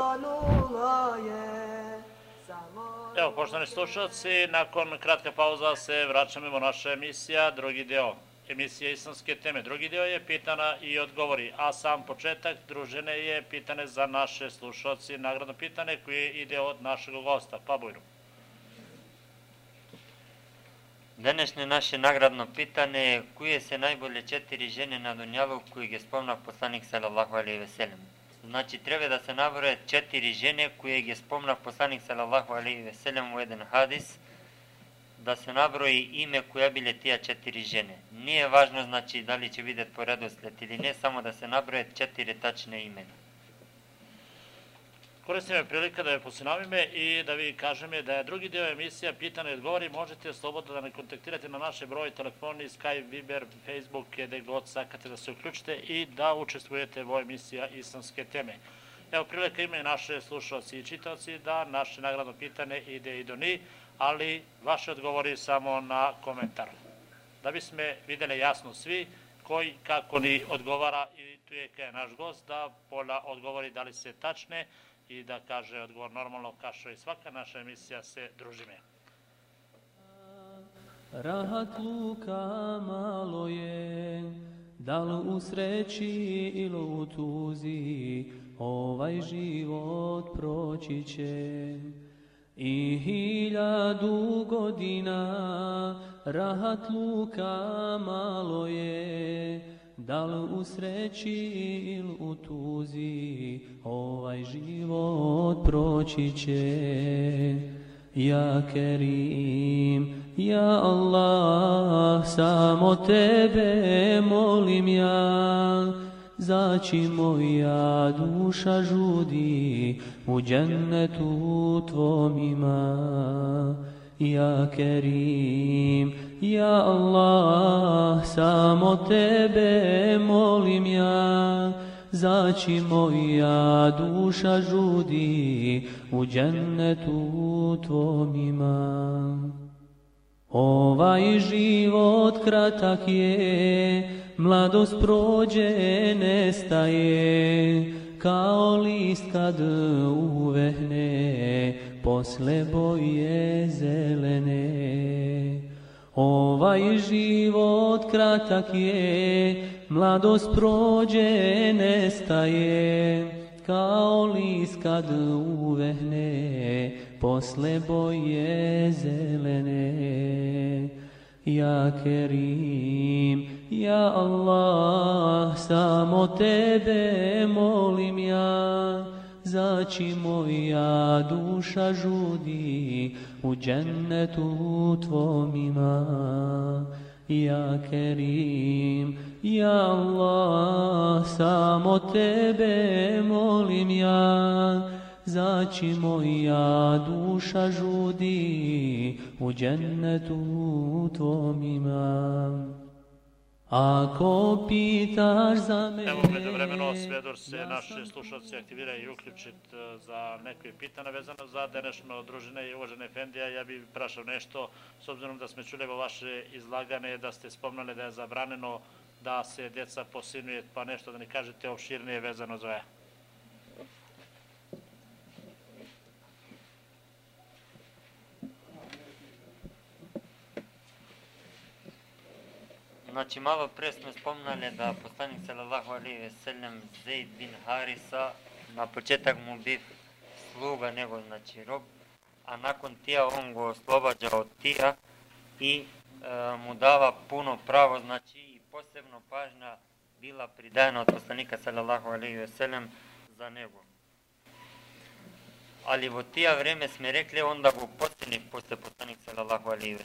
nula, nula je samo... Evo, poštovani slušalci, nakon kratka pauza se vraćamo u naša emisija, drugi deo emisije Islamske teme. Drugi deo je pitana i odgovori, a sam početak družene je pitane za naše slušalci, nagradno pitane koje ide od našeg gosta, pa. Денешне наше наградно питање е кои се најболе четири жени на Дунјалу кои ги спомна посланик салаллаху алейхи ве селем. Значи треба да се набројат четири жени кои ги спомна посланик салаллаху алейхи ве селем во еден хадис да се наброи име која биле тие четири жени. Не е важно значи дали ќе бидат по редослед или не, само да се набројат четири тачни имена. Koristim prilika da je posinavime i da vi kažem da je drugi deo emisija Pitane i odgovori. Možete slobodno da ne kontaktirate na naše broj telefoni, Skype, Viber, Facebook, gde god sakate da se uključite i da učestvujete u emisija islamske teme. Evo, prilika ima i naše slušalci i čitavci da naše nagradno pitanje ide i do ni, ali vaše odgovori samo na komentar. Da bismo videli jasno svi koji, kako ni odgovara i tu je naš gost da pola odgovori da li se tačne, i da kaže odgovor normalno kao i svaka naša emisija se družime. Rahat luka malo je, da li u sreći ili u tuzi, ovaj život proći će. I hiljadu godina rahat luka malo je, da li u sreći ili u tuzi ovaj život proći će. Ja Kerim, ja Allah, samo tebe molim ja. Zaći moja duša žudi u džennetu tvom ima Ja Kerim, Ja Allah, samo tebe molim ja, zaći moja duša žudi, u džennetu tvom ima. Ovaj život kratak je, mladost prođe, nestaje, kao list kad uvehne, posle boje zelene. Ovaj život kratak je, mladost prođe, nestaje, kao lis kad uvehne, posle boje zelene. Ja Kerim, ja Allah, samo tebe molim ja, zaći moja duša žudi u džennetu tvom ima. Ja Kerim, ja Allah, samo tebe molim ja, zaći moja duša žudi u džennetu tvom ima. Ako pitaš za mene... Evo, među vremeno, Svedor se naše slušalci aktivira i uključit e, za neke pitanja vezano za današnjo družine i uvažene Efendija. Ja bih prašao nešto, s obzirom da smo čuli vaše izlagane, da ste spomnali da je zabraneno da se djeca posinuje, pa nešto da ne kažete opširnije vezano za je. Значи, мало пре сме спомнале да посланик салалаху алейхи селем Зейд бин Хариса на почеток му бив слуга него, значи роб, а након тија он го ослобоđа од тија и е, му дава пуно право, значи и посебно пажна била придадена од посланика салалаху алейхи селем за него. Али во тија време сме рекле он да го посени после посланик салалаху алейхи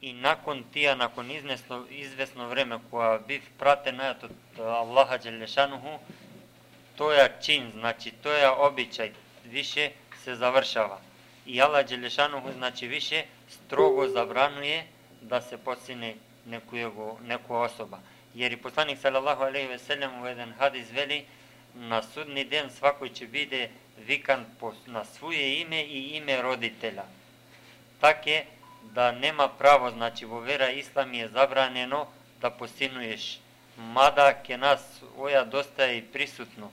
ве селем, и након тија, након известно, известно време, кога бив пратен од Аллаха Джелешануху, тоја чин, значи тоја обичај више се завршава. И Аллах Джелешануху, значи више строго забрануе да се посине некојего, некоја особа. Jer i poslanik sallallahu alejhi ve sellem u jedan hadis veli na sudni den svako će bide vikan po, na svoje ime i ime roditelja. Tako да нема право, значи во вера ислам е забранено да посинуеш. Мада ке нас оја доста е присутно.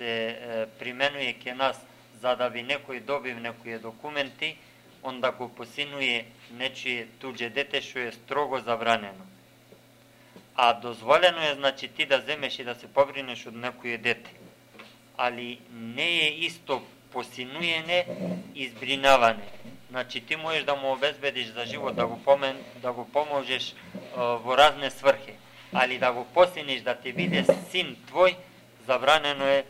се е, применуе ке нас за да би некој добив некои документи, онда го посинуе нечие туѓе дете што е строго забранено. А дозволено е значи ти да земеш и да се побринеш од некој дете. Али не е исто посинуене и збринаване. Значи ти можеш да му обезбедиш за живот, да го, помен, да го поможеш во разне сврхи. Али да го посиниш да ти биде син твој, забранено е, е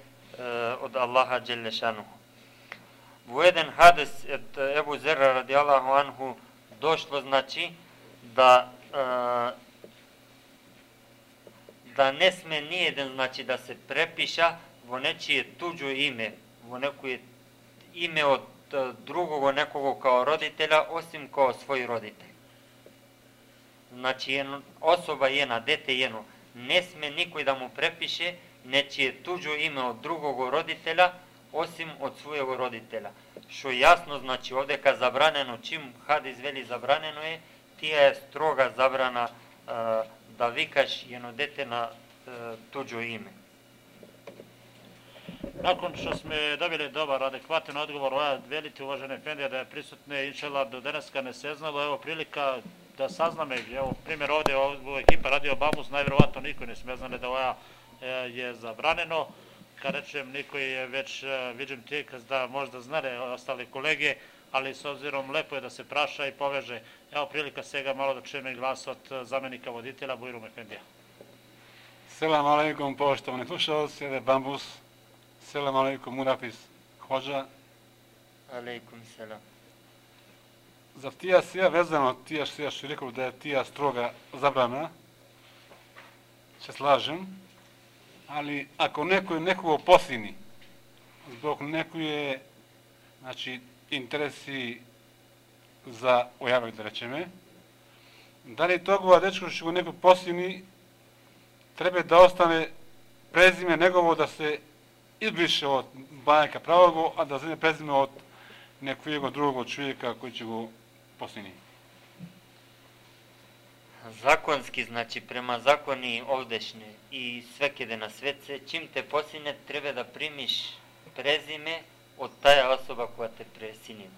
од Аллаха Джелешану. Во еден хадис од Ебу Зера ради Аллаху Анху дошло значи да е, да не сме ни еден значи да се препиша во нечие туѓо име, во некое име од другого некого као родителя, осим као свој родител. Значи, ено, особа ена, дете ено, не сме никој да му препише нечие туѓо име од другого родителя, осим од својего родителя. Што јасно значи одека забранено, чим хадис вели забранено е, тие е строга забрана е, да викаш едно дете на е, туѓо име. Nakon što sme dobili dobar, adekvatan odgovor, ova velite uvažene Efendija da je prisutne, inšela, do deneska ne seznalo, evo prilika da sazname, evo primjer ovde, ovo ekipa Radio Babus, najverovatno niko ne sme znane da ova e, je zabraneno, kad rečem niko je već e, vidim tijek da možda znane ostale kolege, ali s obzirom lepo je da se praša i poveže. Evo prilika svega malo da čujeme glas od zamenika voditelja Bujrum Efendija. Selam aleikum poštovani slušalci, Bambus. Selam aleikum Murafis Hođa. Алейкум селам. За тија сија везано, тија сија што рекол да е тија строга забрана, се слажем, али ако некој некого посини, због некој значи, интереси за ојавек, да речеме, дали тогава дечко што го некој посини, треба да остане презиме негово да се избрише од бајка правого, а да земе презиме од некојего другого човека кој ќе го посини. Законски, значи према закони овдешни и свекеде на свет се, чим те посине, треба да примиш презиме од таја особа која те пресинила.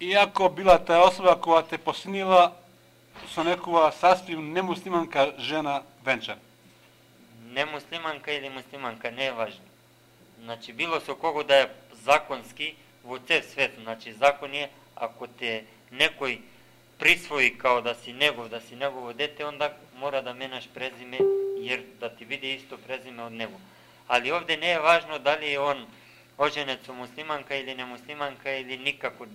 Иако била таа особа која те посинила со некоја сасвим немуслиманка жена венчан. Не муслиманка или муслиманка, не е важно. Значи, било со кого да е законски во цел свет, значи закон е, ако те некој присвои као да си негов, да си негово дете, онда мора да менаш презиме, јер да ти биде исто презиме од него. Али овде не е важно дали е он оженец со муслиманка или не муслиманка или никако.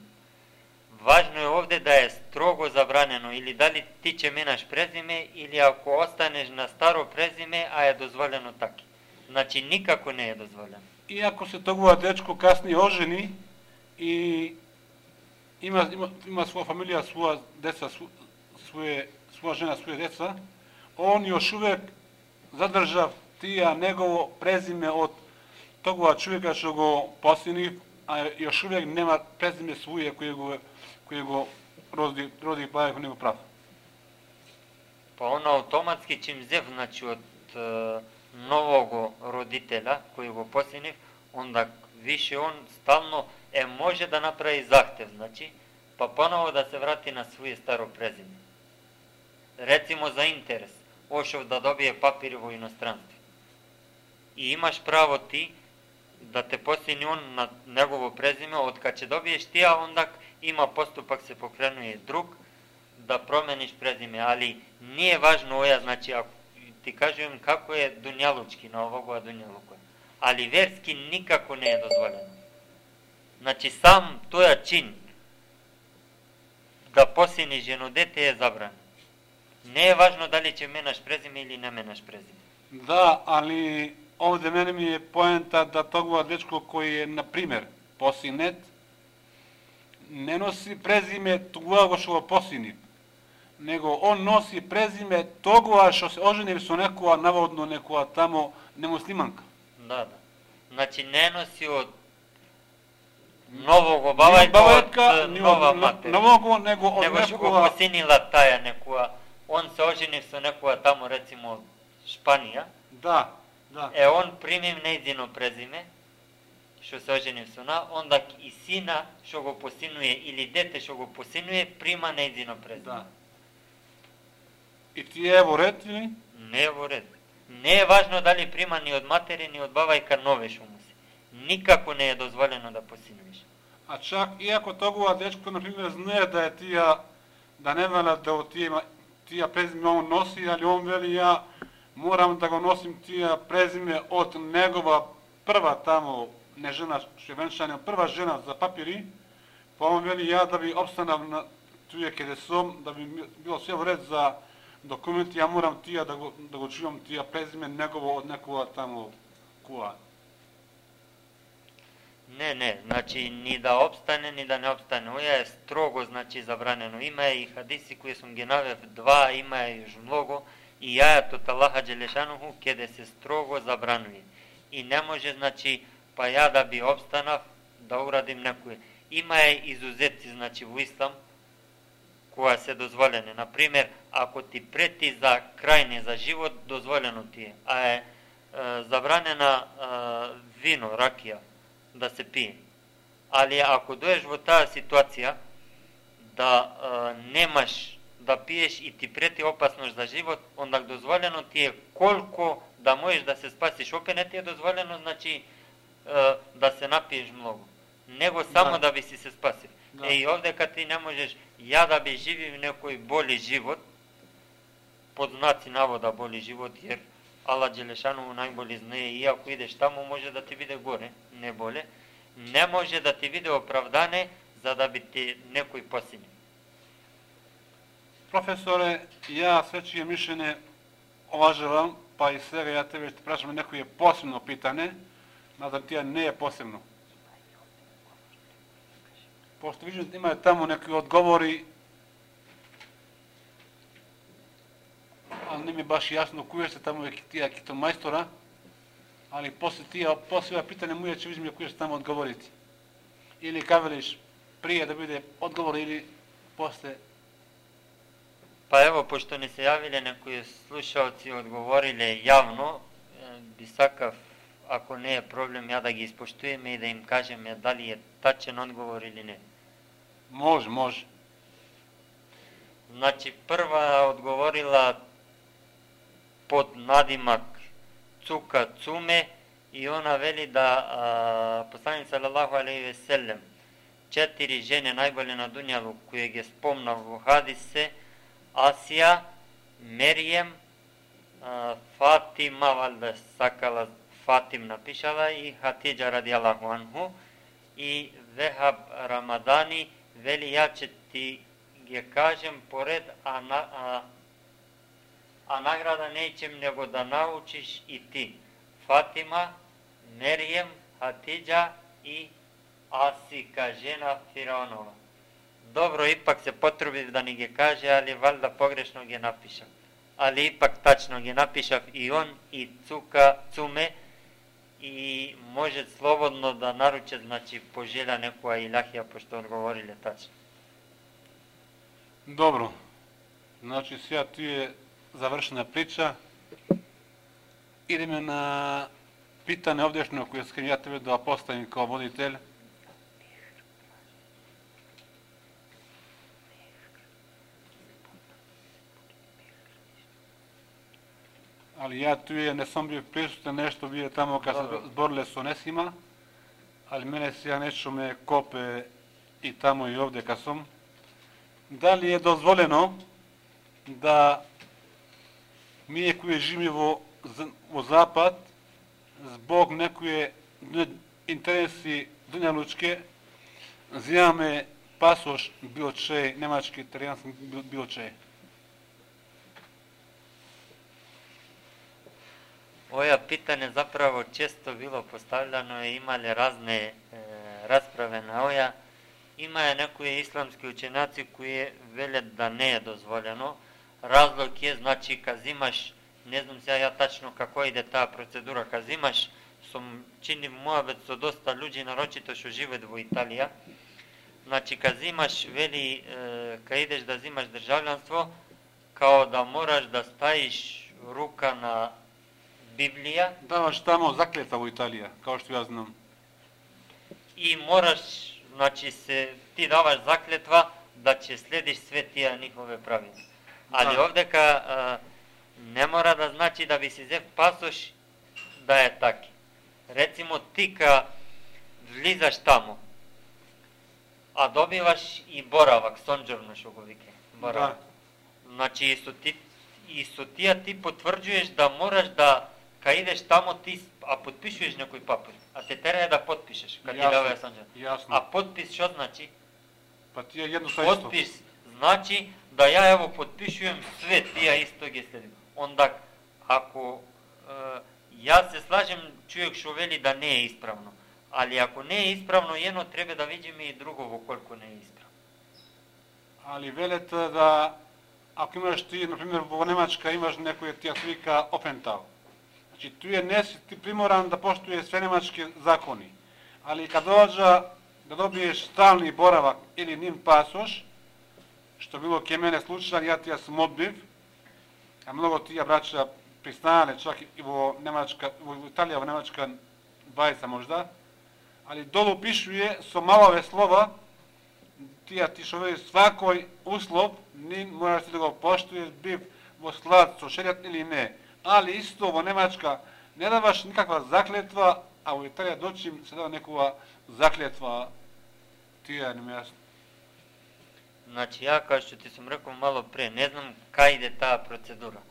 Важно е овде да е строго забранено или дали ти ќе менаш презиме или ако останеш на старо презиме, а е дозволено таки. Значи никако не е дозволено. Иако се тогува дечко касни ожени и има, има, има своја фамилија, своја деца, своје, своја жена, своје деца, он још увек задржав тија негово презиме од тогува човека што го посини, а још увек нема презиме своје кој го кој го роди роди па него прав. Па он автоматски чим зев значи од нового родителя кој го посинив, онда више он стално е може да направи захтев, значи, па поново да се врати на своје старо презиме. Рецимо за интерес, ошов да добие папири во иностранство. И имаш право ти да те посини он на негово презиме, од ќе добиеш ти, а ондак има поступак се покренува друг, да промениш презиме, али не е важно оја, значи, ако ти кажувам како е дуњалучки на овогоа дуњалуко. Али верски никако не е дозволено. Значи сам тоја чин да посини жено дете е забран. Не е важно дали ќе менаш презиме или не менаш презиме. Да, али овде мене ми е поента да тогува дечко кој е, на пример, посинет, не носи презиме тогува што го посини, него он носи презиме тогува што се ожени со некоја наводно некоја тамо немуслиманка. Да, да. Значи не носи од нового бабајка, бабајка, од нова матер. нового, него од Него што го посинила таја некоја, он се ожени со некоја тамо рецимо од Шпанија, Да, да. е он примим нејзино презиме, што се ожени со она, онда и сина што го посинуе или дете што го посинуе прима нејзино презиме. Да. И ти е во ред или? Не е во ред. Не е важно дали прима ни од матери ни од бабајка нове што му се. Никако не е дозволено да посинуеш. А чак иако тогува дечко на пример знае да е тија да не вела да од тија тија презиме он носи, али он вели ја морам да го носим тија презиме од негова прва тамо не жена што е венчана, прва жена за папири, па он вели ја да би обстанав на туја каде сум, да би било се во ред за документи, ја морам тија да го, да го чувам тија презиме негово од некоја таму куа. Не, не, значи ни да обстане, ни да не обстане. Оја е строго, значи, забранено. Има и хадиси кои сум ги навев два, има и јуж многу, и јајатот Аллаха Джелешануху кеде се строго забранува. И не може, значи, па ја да би обстанав, да урадим некој. Има е изузетци, значи, во Ислам, која се дозволени. Например, ако ти прети за крајни, за живот, дозволено ти е, а е, е забранена е, вино, ракија, да се пие. Али ако доеш во таа ситуација да е, немаш да пиеш и ти прети опасност за живот, онда дозволено ти е колку да можеш да се спасиш. Опе не ти е дозволено, значи е, да се напиеш многу. Него само да, Да. да би си се спасил. Да. Е, и овдека ти не можеш, ја да би живив некој боли живот, под знаци навода боли живот, jer Ала Джелешану најболи знае, и ако идеш таму може да ти биде горе, не боле, не може да ти биде оправдане за да би ти некој посине. Професоре, ја све чие мишлене уважавам, па и сега ја тебе ще прашам некој посебно питање, надам тија не е посебно. Пошто виждам има таму некои одговори, а не ми е баш јасно кој се таму е тија кито мајстора, али после тие, после ова питање му е че видиме кој се таму одговорите. Или кавелиш прие да биде одговор или после Па ево, пошто не се јавиле некои слушаоци одговориле јавно, би сакав, ако не е проблем, ја да ги испоштуеме и да им кажеме дали е тачен одговор или не. Може, може. Значи, прва одговорила под надимак Цука Цуме и она вели да а, посланик салалаху алейхи веселем четири жени најболе на дуњалу кои ги спомнав во хадисе Асија, Мерием, Фатима, валда сакала Фатим напишала и Хатиджа радијалаху анху и Вехаб Рамадани вели ја че ти ги кажем поред, а, на, а, а награда неćem него да научиш и ти. Фатима, Мерием, Хатиджа и Асика, жена Фираонова. Добро, ипак се потрубив да ни ги каже, али валда погрешно ги напишав. Али ипак тачно ги напишав и он, и Цука, Цуме, и може слободно да наручат, значи, пожеля некоја илахија, пошто одговориле тачно. Добро. Значи сега ти е завршена прича. Идеме на питање овдешно кој искам ја тебе да поставим као водител. Али ја туе не сум бил присутен нешто вие тамо кога се Добро. збориле со Несима, али мене сега нешто ме копе и тамо и овде ка сум. Дали е дозволено да ние кои живееме во, во Запад, због некои интереси дуњалучке, земаме пасош било чеј, немачки, италијански, бил- било чеј. Оја питање заправо често било поставljano и имале разне е, расправе на оја. Има е некои исламски учењаци кои велат да не е дозволено. Разлог е, значи, казимаш, не знам сега ја тачно како иде таа процедура, казимаш, сум чини муавет со доста луѓе, нарочито што живеат во Италија. Значи, казимаш, вели, е, кај идеш да зимаш државјанство, као да мораш да стаиш рука на Библија, Даваш тамо заклета во Италија, као што ја знам. и мораш, значи се ти даваш заклетва да ќе следиш све тие нивове правила. Али Да. овдека а, не мора да значи да би си зев пасош да е таки. Рецимо ти ка влизаш таму, а добиваш и боравак, сонџорно што го вике. Боравак. Значи и со ти и со тие ти потврđuješ да мораш да ка идеш тамо ти а потпишуваш некој папир, а те терае да потпишеш кога ти сонџор. Јасно. А потпис што значи? Па тие едно со исто. Потпис значи да ја ево потпишувам све тие исто ги следим. Онда ако е, јас се слажем човек што вели да не е исправно, али ако не е исправно едно треба да видиме и друго колку не е исправно. Али велете да ако имаш ти, например, во Немачка имаш некој тие се вика опентал. Значи, туе не си ти приморан да поштуе све немачки закони. Али кад доаѓа да добиеш стални боравак или ним пасош, што било ке мене случај, ја ти ја одбив, а многу тие брача пристанале чак и во Немачка, во Италија, во Немачка 20 можда, али долу пишуе со малове слова, тие ти што вели свакој услов, ни мораш ти да го поштуеш бив во слад со шеријат или не. Али исто во Немачка не даваш никаква заклетва, а во Италија дочим се дава некоја заклетва, тие не ми јасно. Значи ја како што ти сум рекол мало пре, не знам кај иде таа процедура.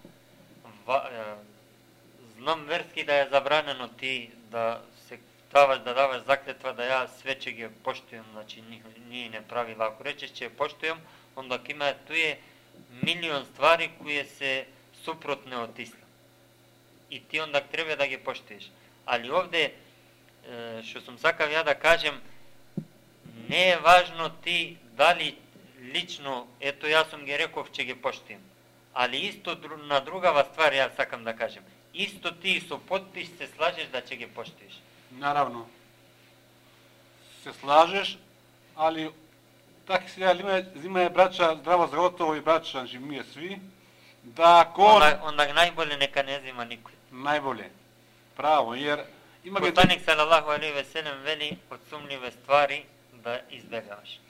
Ва, е, знам верски да е забранено ти да се даваш да даваш заклетва да ја све ќе ги поштујам, значи ни- ние не правила. Ако речеш ќе ја поштујам, онда ќе има туе милион ствари кои се супротне од истина. И ти онда треба да ги поштуеш. Али овде е, што сум сакав ја да кажем, не е важно ти дали лично, ето јас сум ги реков че ги поштуjem. Али исто на другава ствар ја сакам да кажем. Исто ти со подпис се слажеш да ќе ги поштуеш. Наравно. Се слажеш, али така сега има зима е брача здраво за готово и брача, значи ние сви, да ако Онда, онда најболе нека не зима никој најболе. Право, jer има ги Посланик салалаху алейхи ве селем вели од сумливе ствари да избегаваш.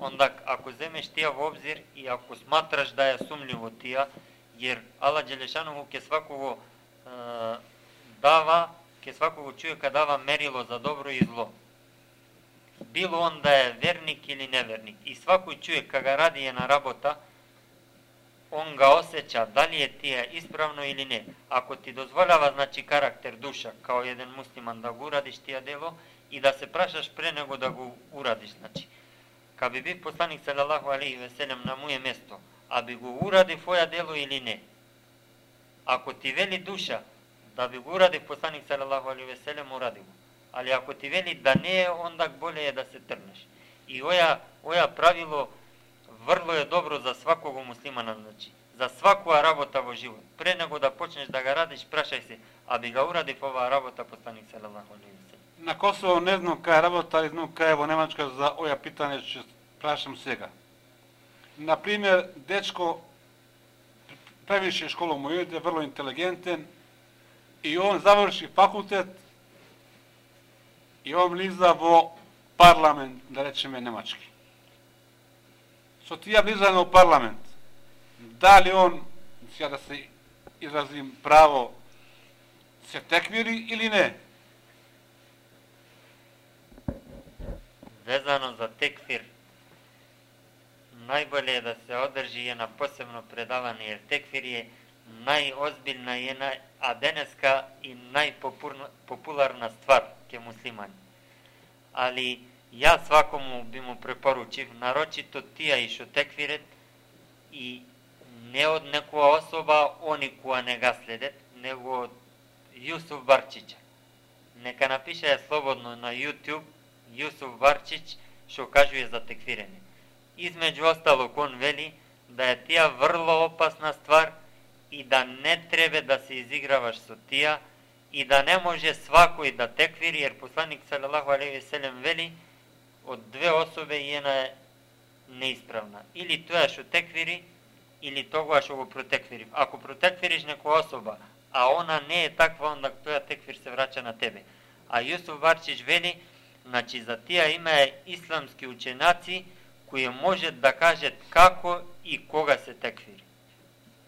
Онда ако земеш тие во обзир и ако сматраш да е сумливо тие, jer Ала Джелешанову ке свакого э, дава, ке свакого човека дава мерило за добро и зло. Било он да е верник или неверник. И свакој човек кога ради една работа, он га осеќа дали е тие исправно или не. Ако ти дозволява значи карактер, душа, као еден муслиман да го урадиш тие дело и да се прашаш пре него да го урадиш, значи. Ка би бив посланик салалаху алейхи веселем на моје место, а би го уради фоја дело или не. Ако ти вели душа да би го уради посланик салалаху алейхи веселем, уради го. Али ако ти вели да не е, онда боле е да се трнеш. И оја, оја правило врло е добро за свакого муслимана, значи, за свакоја работа во живот. Пре него да почнеш да га радиш, прашај се, а би га урадив оваа работа посланик салалаху алейхи на Косово не знам кај работа, али знам кај е во Немачка за оја питање ќе прашам сега. Например, дечко превише школа му иде, врло интелигентен, и он заврши факултет, и он влиза во парламент, да речеме немачки. Со тие влизање во парламент, дали он, сега да се изразим право, се теквири или не? Везано за текфир, најболе е да се одржи една посебно предавање, jer текфир е најозбилна и една, а денеска и најпопуларна ствар ке муслимани. Али Ја свакому би му препоручив, нарочито тие и што теквирет и не од некоја особа они која не га следет, него од Јусуф Барчиќа. Нека напише слободно на YouTube Јусуф Барчич што кажува за текфирење. Измеѓу остало кон вели да е тија врло опасна ствар и да не треба да се изиграваш со тија и да не може свакој да теквири, jer Посланник салалаху алейхи ве селем вели од две особи и една е неисправна. Или тоа што теквири, или тоа што го протеквири. Ако протеквириш некоја особа, а она не е таква, онда тоја теквир се враќа на тебе. А Јусуф Барчич вели, Значи, за тие има исламски ученаци кои можат да кажат како и кога се теквири.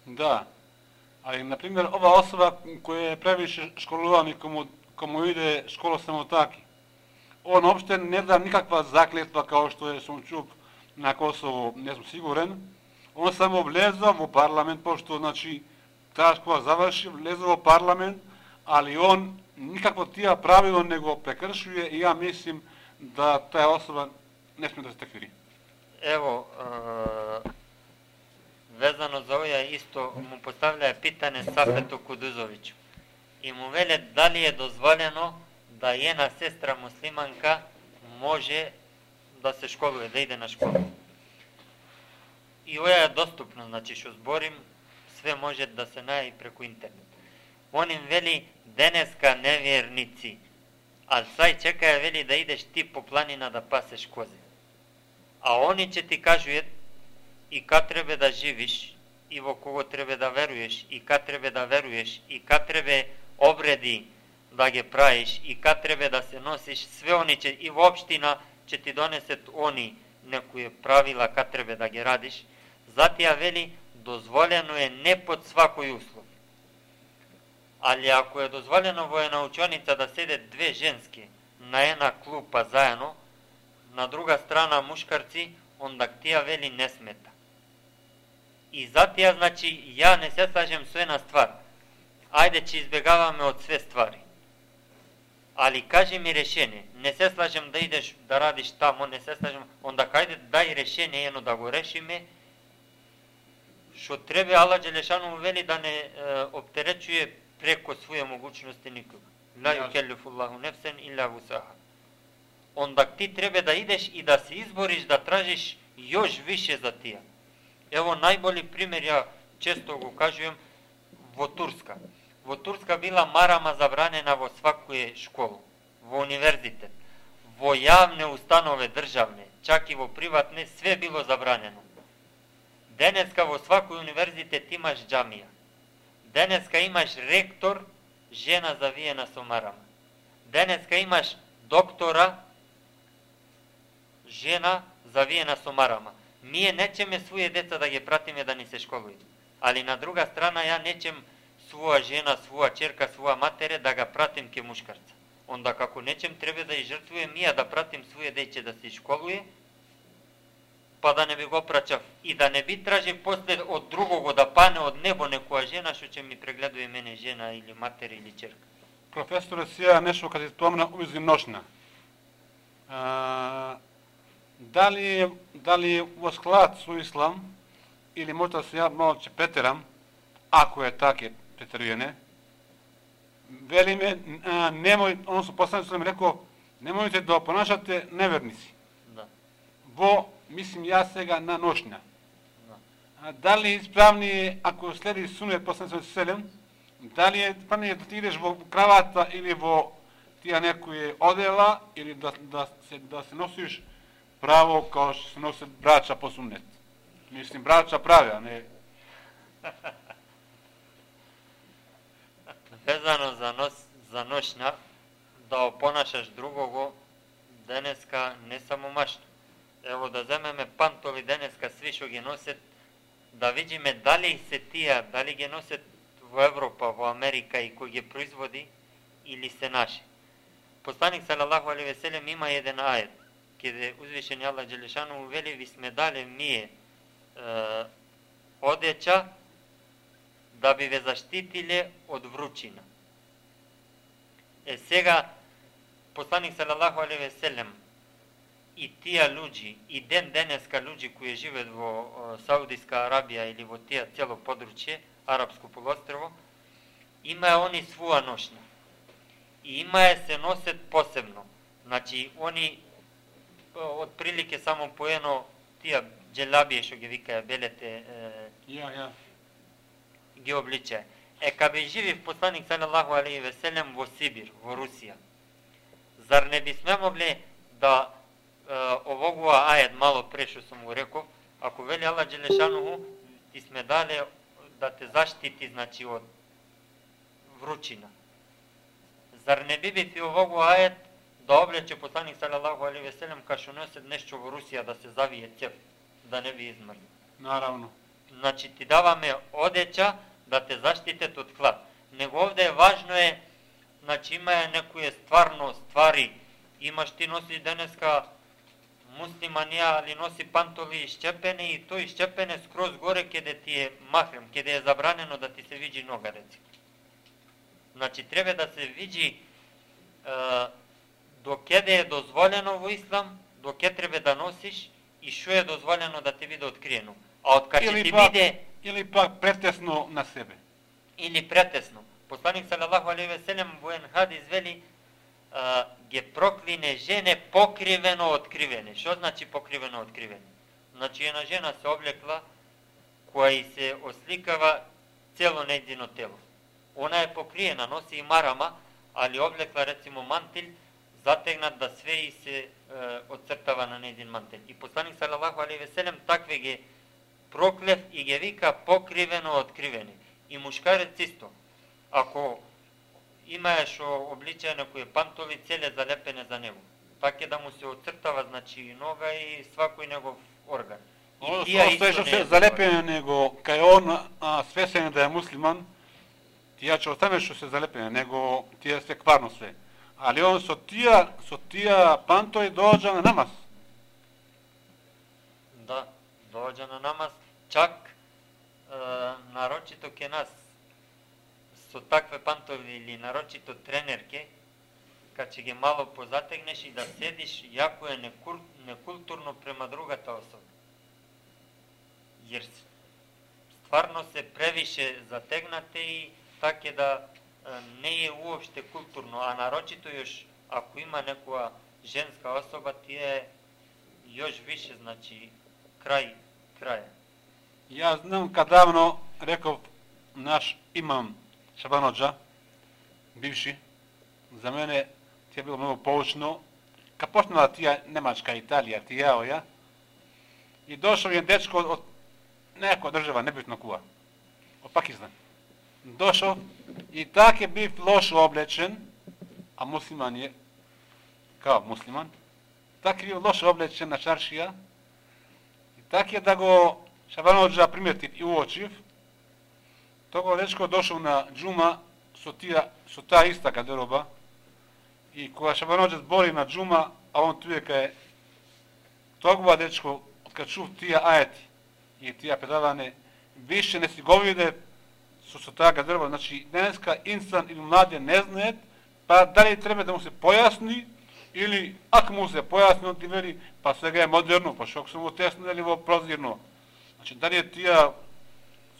Да. Али, например, ова особа која е превише школувани, кому, кому иде школа само таки, он обште не да никаква заклетва као што е Сумчук на Косово, не сум сигурен. Он само влеза во парламент, пошто, значи, таа школа заврши, влезе во парламент, али он никакво тие правило не го прекршуе и ја мислим да таа особа не сме да се таквири. Ево, е, везано за овоја исто му поставлja питање Сафето Кудузовиќ. И му веле дали е дозволено да една сестра муслиманка може да се школува, да иде на школа. И ова е доступно, значи што зборим, све може да се најде преку интернет. Он им вели денеска неверници, а сај чекаја вели да идеш ти по планина да пасеш кози. А они ќе ти кажујат и ка треба да живиш, и во кого треба да веруеш, и ка треба да веруеш, и ка треба обреди да ги правиш, и ка треба да се носиш, све они че, и во општина ќе ти донесет они некои правила ка треба да ги радиш. Затоа вели, дозволено е не под свакој услов. Али ако е дозволено во една ученица да седат две женски на една клупа заедно, на друга страна мушкарци, онда тија вели не смета. И затоа, значи, ја не се сажем со една ствар. Ајде, че избегаваме од све ствари. Али кажи ми решение. Не се слажем да идеш да радиш тамо, не се слажем, онда кајде дај решение едно да го решиме, што треба Ала Джелешану вели да не е, оптеречуе преко своје могуćности никога. Ла юкеллифуллаху нефсен илля вусаха онда ти треба да идеш и да се избориш да тражиш још више за тие. Ево најболи пример ја често го кажувам во Турска. Во Турска била марама забранена во свакоја школа, во универзитет, во јавне установе државне, чак и во приватне, све било забранено. Денеска во свакој универзитет имаш джамија. Денеска имаш ректор, жена завиена со марама. Денеска имаш доктора, жена завиена со марама. Ние нечеме своје деца да ги пратиме да ни се школуваат. Али на друга страна ја нечем своја жена, своја черка, своја матере да га пратим ке мушкарца. Онда како нечем треба да ја жртвуем ние да пратим своје дече да се школуе, па да не би го прачав и да не би тражив после од другого да пане од небо некоја жена што ќе ми прегледува мене жена или матер или черка. Професоре, сија нешто каде спомна узи ношна. А, дали, дали во склад со ислам, или можда се ја мало че претерам, ако е така, претеруване, велиме, немој, оно со посланицот ми реко, немојте да понашате неверници. Да. Во, мислим јас сега на ношња. Да. А, дали исправни, ако следи сунет посланицот селем, дали е исправни да ти идеш во кравата или во тие некои одела, или да, да, се, да се носиш право као што се носат брача по сунет. Мислим, брача прави, а не... Везано за, нос, за ношна да опонашаш другого, денеска не само машно. Ево да земеме пантови денеска сви што ги носат, да видиме дали се тие, дали ги носат во Европа, во Америка и кој ги производи, или се наши. Посланик салалаху алейхи веселем има еден ајет каде узвишен Аллах Джелешану veli ви сме дали мие е, odeća да би ве заштитиле од вручина. Е сега посланик салалаху алейхи ве селем и тие луѓи и ден денеска луѓи кои живеат во Саудиска Арабија или во тие цело подручје, Арапско полуострово, имаа они своја ношна. И имае се носет посебно. Значи, они од прилике само поено тие джелабије што ги викаја белете Ја, ја. Ги обличе. Е, кабе живи посланик салалаху алейхи ве селем во Сибир, во Русија, зар не бисме могли да е, овогува ајет мало пре што сум го реков, ако вели Аллах Джелешануху, ти сме дале да те заштити, значи, од вручина. Зар не би би ти овогува ајет да облече посланик салалаху алейхи ве селем кај што носе нешто во Русија да се завие цев, да не ви измрне. Наравно. Значи ти даваме одеќа да те заштитет од хлад. Него овде важно е, значи има е некои стварно ствари, имаш ти носи денеска муслиманија, али носи пантоли исчепени и тој исчепене скроз горе каде ти е махрем, каде е забранено да ти се види нога, реци. Значи треба да се види е, до каде е дозволено во ислам, до ке треба да носиш и што е дозволено да ти биде откриено. А од ти биде или пак претесно на себе. или претесно. Посланик салалаху алейхи ве селем во Енхад извели а, ге проклине жене покривено откривене. Што значи покривено откривене? Значи една жена се облекла која и се осликава цело нејзино тело. Она е покриена, носи и марама, али облекла рецимо мантил, затегнат да све и се е, отцртава на нејзин мантил. И посланик салалаху алейхи ве селем такве ги проклев и ги вика покривено откривени. И мушкарец исто. Ако имае што обличаја некои пантоли целе залепене за него. Така да му се оцртава значи и нога и свакој негов орган. И тие што исто што не се е залепено него кај он а, свесен е да е муслиман, тие ќе остане што се залепено, него тие се кварно све. Али он со тие со тие пантои доаѓа на намаз. Да, доаѓа на намаз, чак е, нарочито ке нас со такве пантови или нарочито тренерке, кад ќе ги мало позатегнеш и да седиш, јако е некур, некултурно према другата особа. Јер стварно се превише затегнате и така да е, не е уопште културно, а нарочито још ако има некоја женска особа, тие још више, значи, крај, крај. Јас знам кадавно реков наш имам Шабаноджа, бивши, за мене ти е било многу поучно. Ка почнала тија Немачка, Италија, тија оја, и дошол еден дечко од, од некоја држава, небитно куа, од Пакистан. Дошол и така бив лошо облечен, а муслиман е, као муслиман, така бив лошо облечен на чаршија, и така да го Шабаноджа приметив и уочив, тога дечко дошол на джума со тија со таа иста кадероба и кога Шабаноџа збори на джума, а он туе кај тогава дечко откад чув тие ајети и тие предаване више не си го виде со, со таа гардероба, значи денеска инсан или младен не знаат, па дали треба да му се појасни или ако му се појасни, од ти вели, па сега е модерно, па шок сум во тесно или во прозирно. Значи дали е тија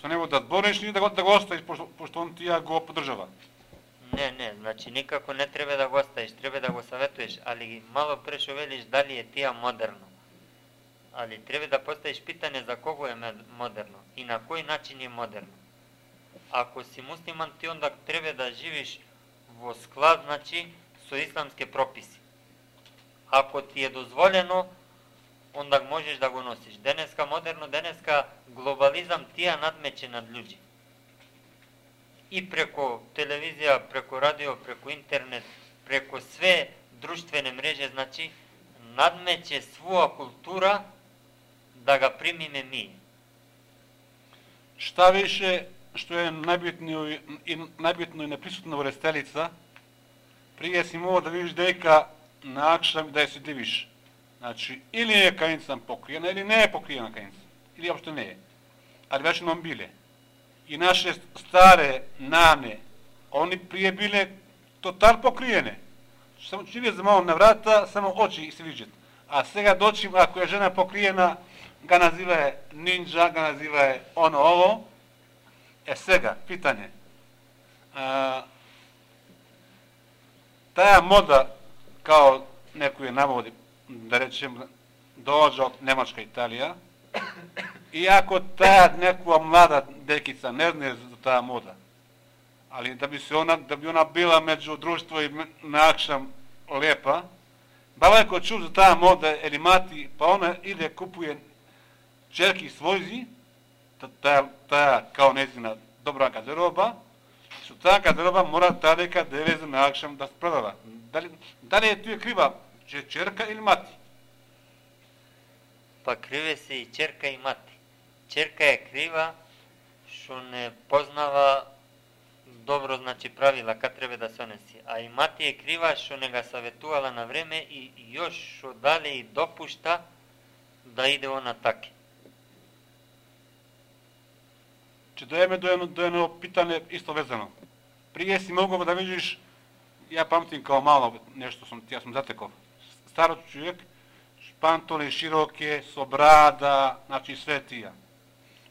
со него да збориш или да го, да го оставиш, пошто, пошто он тија го подржава. Не, не, значи никако не треба да го оставиш, треба да го саветуеш, али мало прешо велиш дали е тија модерно. Али треба да поставиш питање за кого е модерно и на кој начин е модерно. Ако си муслиман, ти онда треба да живиш во склад, значи, со исламски прописи. Ако ти е дозволено, онда можеш да го носиш. Денеска модерно, денеска глобализам тија надмече над луѓе и преко телевизија, преко радио, преко интернет, преко све друштвене мрежи, значи, надмече своја култура да га примиме ми. Шта више што е најбитно и, и најбитно и неприсутно во рестелица, прие си мога да видиш дека на да ја се дивиш. Значи, или е каинцам покриена, или не е покриена каинцам. Или обшто не е. Али веќе нам биле. И наше старе нане, они прие биле тотал покриене. Само чиве за мало на врата, само очи и се вижат. А сега дочим, ако е жена покриена, га назива je ninja, ga оно ово, е сега, питање. А, таа мода, као некој наводи, да речем, доаѓа од Немачка Италија, иако таа некоја млада декица не знае за таа мода, али да би се она да би она била меѓу друштво и на акшам лепа, баба кој чу за таа мода или мати, па она иде купуе черки својзи, таа таа као незина добра гардероба, Со таа гардероба мора таа дека да везе на акшам да спрадава. Дали, дали е тој крива, че черка или мати? Па криве се и черка и мати. Черка е крива што не познава добро значи правила кад треба да се неси. А и мати е крива што не га саветувала на време и још што дале и допушта да иде она таке. Че доеме до едно, до едно питање исто везено. Прие си могов да видиш, ја памтим као мало нешто сум, ја сум затеков. Старот човек, шпантоли широке, со брада, значи све тија.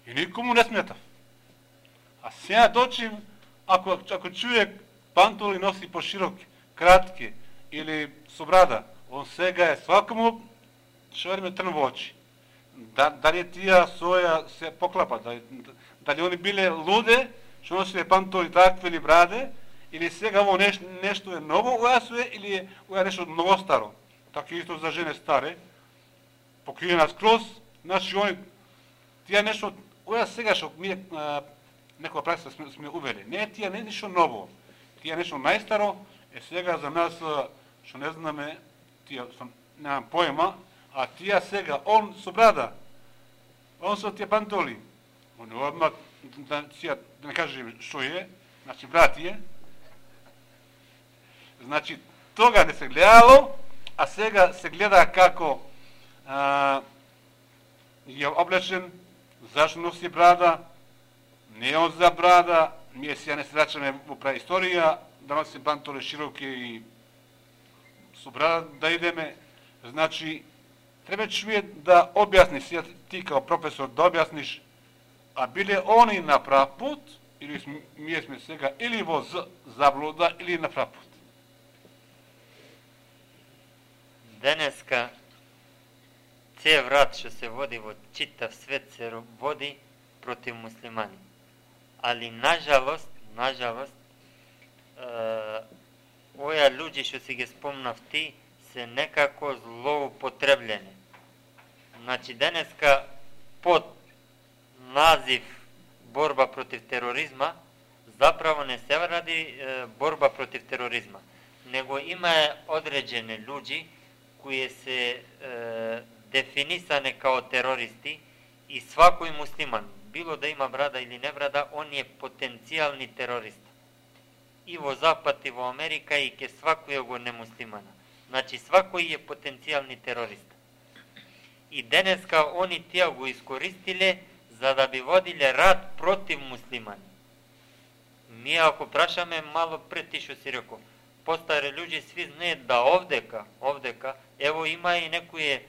И никому не сметав. А сега дочим, ако, ако човек пантоли носи пошироки, кратки или со брада, он сега е свакому шориме трн во очи. Да, дали тија соја се поклапа, дали, дали они биле луде, што носиле пантоли такви или браде, или сега во нешто, нешто е ново ујасуе, или е уја нешто многу старо. Така исто за жене старе, покриена скроз, значи они, тие нешто, уја сега што ми некоја пракса сме, сме увели. Не е тие не ништо ново. Тие нешто најстаро е сега за нас што не знаме, тие што немам поема, а тие сега он со брада, он со тие пантоли, он одма да сија, да не кажем што е, значи братие. Значи тога не се гледало, а сега се гледа како а, ја облечен, зашто носи брада, не он за брада, ние сега не се врачаме во праисторија, да носи пантоле широки и со брада да идеме, значи, треба човек да објасни, сега ти као професор да објасниш, а биле они на прав пут, или сме, ние сме сега или во заблуда, или на прав пут. Денеска цев рат што се води во читав свет се води против муслимани. Али нажалост, нажалост, е, оја луѓе што си ги спомнав ти се некако злоупотребljene. Значи денеска под назив борба против тероризма заправо не се ради е, борба против тероризма, него има одреđene луѓи кои се е, дефинисане као терористи и свакој муслиман, било да има брада или не брада, он е потенцијални терорист. И во Запад, и во Америка, и ке свакој го немуслимана. Значи, свакој е потенцијални терорист. И денеска они тие го искористиле за да би водиле рад против муслимани. Ние ако прашаме мало пред ти што си рекол, постаре луѓе сви знаат да овдека, овдека, ево има и некои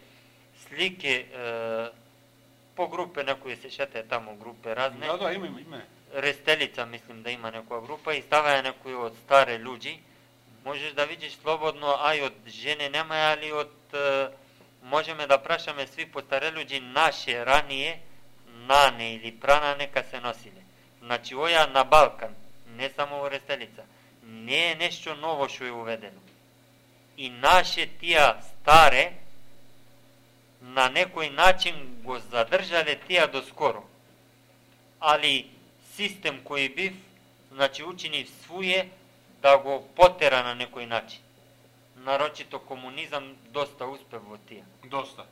слики е, по групе, некои се шете таму групе разне. Да, да, има, има, има. Рестелица, мислим да има некоја група и ставаја некои од старе луѓи. Можеш да видиш слободно, ај од жене нема, али од е, можеме да прашаме сви постаре луѓи наше ранije нане или прана нека се носиле. Значи, оја на Балкан, не само во Рестелица, не е нешто ново што е уведено. И наше тие старе, на некој начин го задржале тие до скоро. Али систем кој бив, значи учини своје да го потера на некој начин. Нарочито комунизам доста успев во тие. Доста.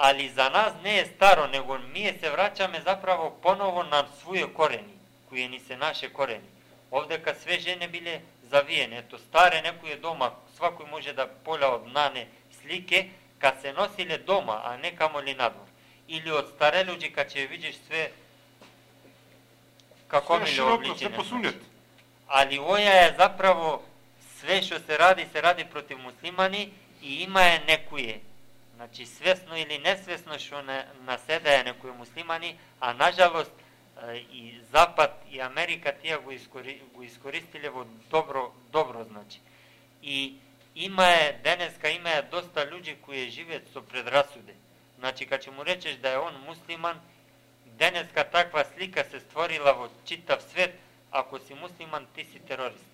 Али за нас не е старо, него ние се враќаме заправо поново на своје корени, кои ни се наше корени. Овдека све жени биле завиене, ето старе некој дома, свакој може да поля од нане слике, ка се носиле дома, а не камо ли надвор. Или од старе луѓе, ка ќе видиш све како Све ми широко, обличени. се посунет. Али оја е заправо све што се ради, се ради против муслимани и има е некоје. Значи свесно или несвесно што не наседаја некои муслимани, а нажалост и Запад и Америка тие го, искори, го искористиле во добро, добро значи. И има е, денеска има е доста луѓе кои живеат со предрасуде. Значи, кога ќе му речеш да е он муслиман, денеска таква слика се створила во читав свет, ако си муслиман, ти си терорист.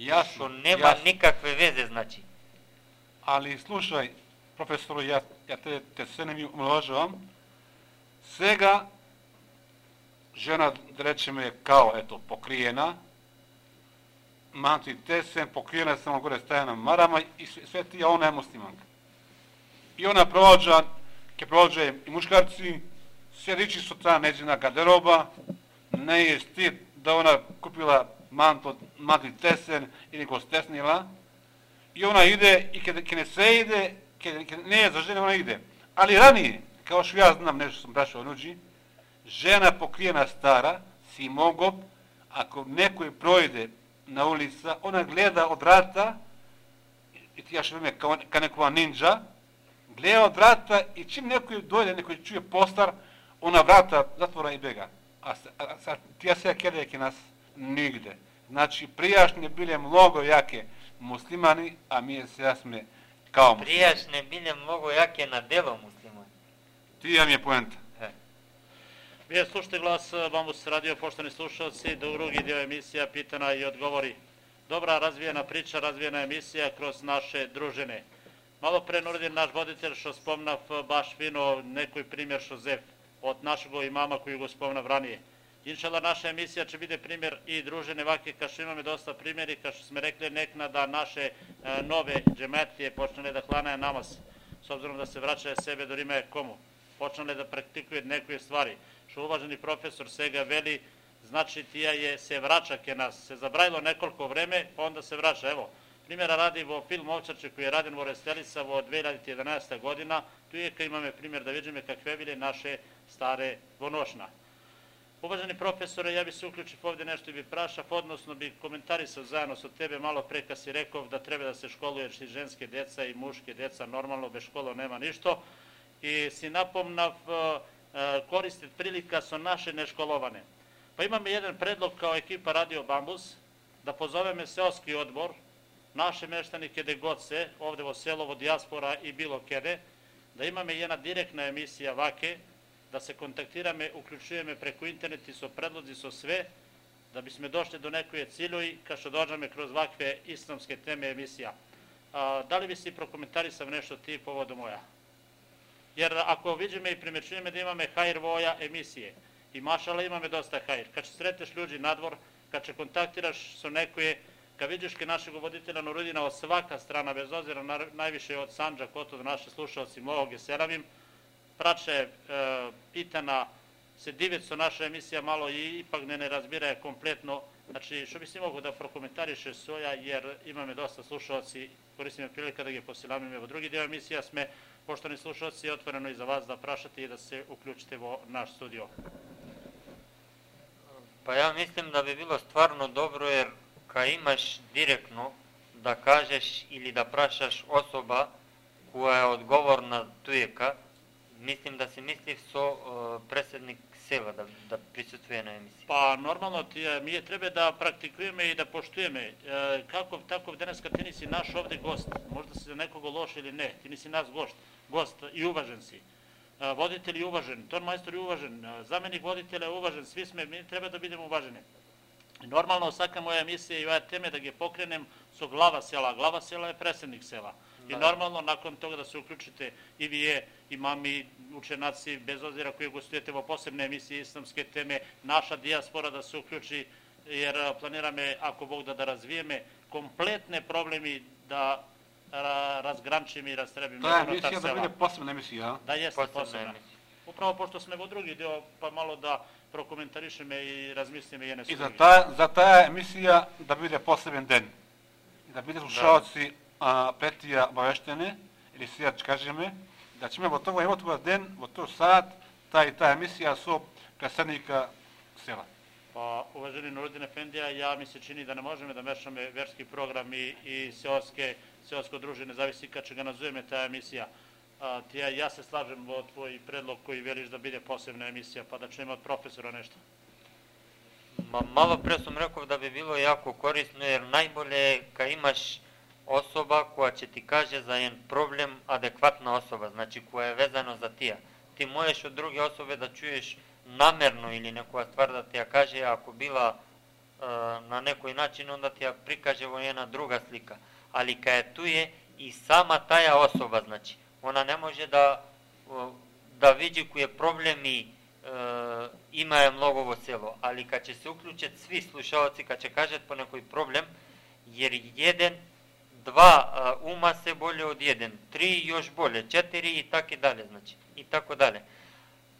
Јасно, Што нема јасно. никакве везе, значи. Али слушај, професоро, ја, ја те, те се не ми омалажувам. Сега жена, да речеме, као, ето, покриена, манти тесен, покриена само горе стајана марама и све, све тие, она е муслиманка. И она провоđа, ќе провоđа и мушкарци, се ричи со таа неđена гардероба, не е стид да она купила манто, манти тесен или го стеснила, и она иде, и ке, ке не се иде, ке, ке не е за жена, она иде. Али ранije, kao što ja znam nešto sam braćao nuđi, žena pokrijena stara si mogo, ako nekoj projde na ulica, ona gleda od ти i ti jaš vreme kao, kao nekova ninja, gleda od vrata i čim nekoj dojde, nekoj čuje postar, ona vrata zatvora i bega. A, a, a tija se kedeke nas nigde. Znači, prijašnje bile mnogo jake muslimani, a mi se jasme muslimani. Пријашне биле многу јаке на дело муслимани. Тија ми е поента. Вие слушате глас Бамбус радио, поштани слушалци, други дел емисија Питана и одговори. Добра развиена прича, развиена емисија кроз наше дружине. Мало пре Нурдин, наш водител, што спомнав баш фино некој пример што зев од нашего имама кој го спомнав ранije. Иншала, наша емисија ќе биде пример и дружине ваке, кај што имаме доста примери, кај што сме рекле некна да наше е, нове джеметија почнале да хланаја намаз, с обзиром да се враќаја себе до Риме кому. Почнале да практикуваат некои ствари. Што уважени професор сега вели, значи тија е се враќа ке нас. Се забрајло неколку време, па онда се враќа. Ево, примера ради во филм Овчарче кој е раден во Рестелица во 2011 година, тука имаме пример да видиме какве биле наше старе во ношна. Уважени професоре, ја би се уклучив овде нешто и би прашав, односно би коментарисав заедно со тебе мало прека си реков да треба да се школуеш и женски деца и мушки деца, нормално без школа нема ништо. И си напомнав користит прилика со наше нешколоване. Па имаме еден предлог као екипа Радио Бамбус да позовеме селски одбор, наше мештани кеде год се, овде во село, во диаспора и било кеде, да имаме една директна емисија ваке, да се контактираме, уклучуваме преку интернет и со предлози со све, да бисме дошли до некои целои, кај што доđаме кроз вакве исламске теме емисија. А, дали би си прокоментарисав нешто ти поводом моја? Jer ako vidimo i primećujemo da imаме hajr voja emisije, i mašala imаме dosta hajr, kad će sreteš ljudi nadvor, kad će kontaktiraš sa nekoje, kad vidiš ke našeg voditelja Nurudina od svaka strana, bez ozira na, najviše od Sanđa, koto da naše slušalci mnogo seravim, prače e, pitana, se divit su naša emisija malo i ipak ne ne razbira kompletno. Znači, što bi si mogu da prokomentariše svoja, jer imame dosta slušalci, koristim prilika da ga posilamim evo drugi deo emisija sme, Poštovani slušalci, otvoreno i za vas da prašate i da se uključite vo naš studio. Па ја мислим да би било стварно добро ер кај имаш директно да кажеш или да прашаш особа која е одговорна туека, мислим да се мисли со преседник села да, да присуствува на емисија. Па нормално ти, ние треба да практикуваме и да поштуеме. како каков таков денеска ти не си наш овде гост. Може да си за некого лош или не, ти не си нас гост. Гост и уважен си. Водител и уважен, тон мајстор и уважен, заменик водителя е уважен, сви сме, ми треба да бидеме уважени. Нормално сака моја емисија и оваа теме да ги покренем со глава села. Глава села е преседник села. И Да. нормално након тога да се уклучите и вие, и мами, ученаци, без озира кои гостуете во посебне емисии исламске теме, наша диаспора да се уклучи, jer а, планираме, ако Бог да, да развиеме комплетне проблеми да ра, разгранчиме и растребиме Таа унутар емисија да села. биде посебна емисија, а? Да, јесте Посебна посебна. емисија. Управо пошто сме во други дел, па мало да прокоментаришеме и размислиме и не И за таа, за таа емисија да биде посебен а, претија обавештене, или сега ќе кажеме, да ќе во тоа во тоа ден, во тој саат, таа и таа емисија со преседника села. Pa, uvaženi Nurudin Efendija, ja mi se čini da ne možemo da mešame verski program i, i seoske, seosko druženje, zavisi kad će ga nazoveme ta emisija. A, ti, ja, ja se slažem o tvoj predlog koji veliš da bide posebna emisija, pa da ćemo od profesora nešto. Ma, malo pre sam rekao da bi bilo jako korisno, jer najbolje je imaš особа која ќе ти каже за еден проблем адекватна особа, значи која е везано за тие. Ти можеш од други особи да чуеш намерно или некоја ствар да ти ја каже ако била е, на некој начин онда ти ја прикаже во една друга слика. Али кај туе и сама таја особа, значи, она не може да да види кои проблеми има е многу во село, али кога ќе се уклучат сви слушалци кога ќе кажат по некој проблем, јер еден два ума се боле од еден, три још боле, четири и така и дале, значи, и тако дале.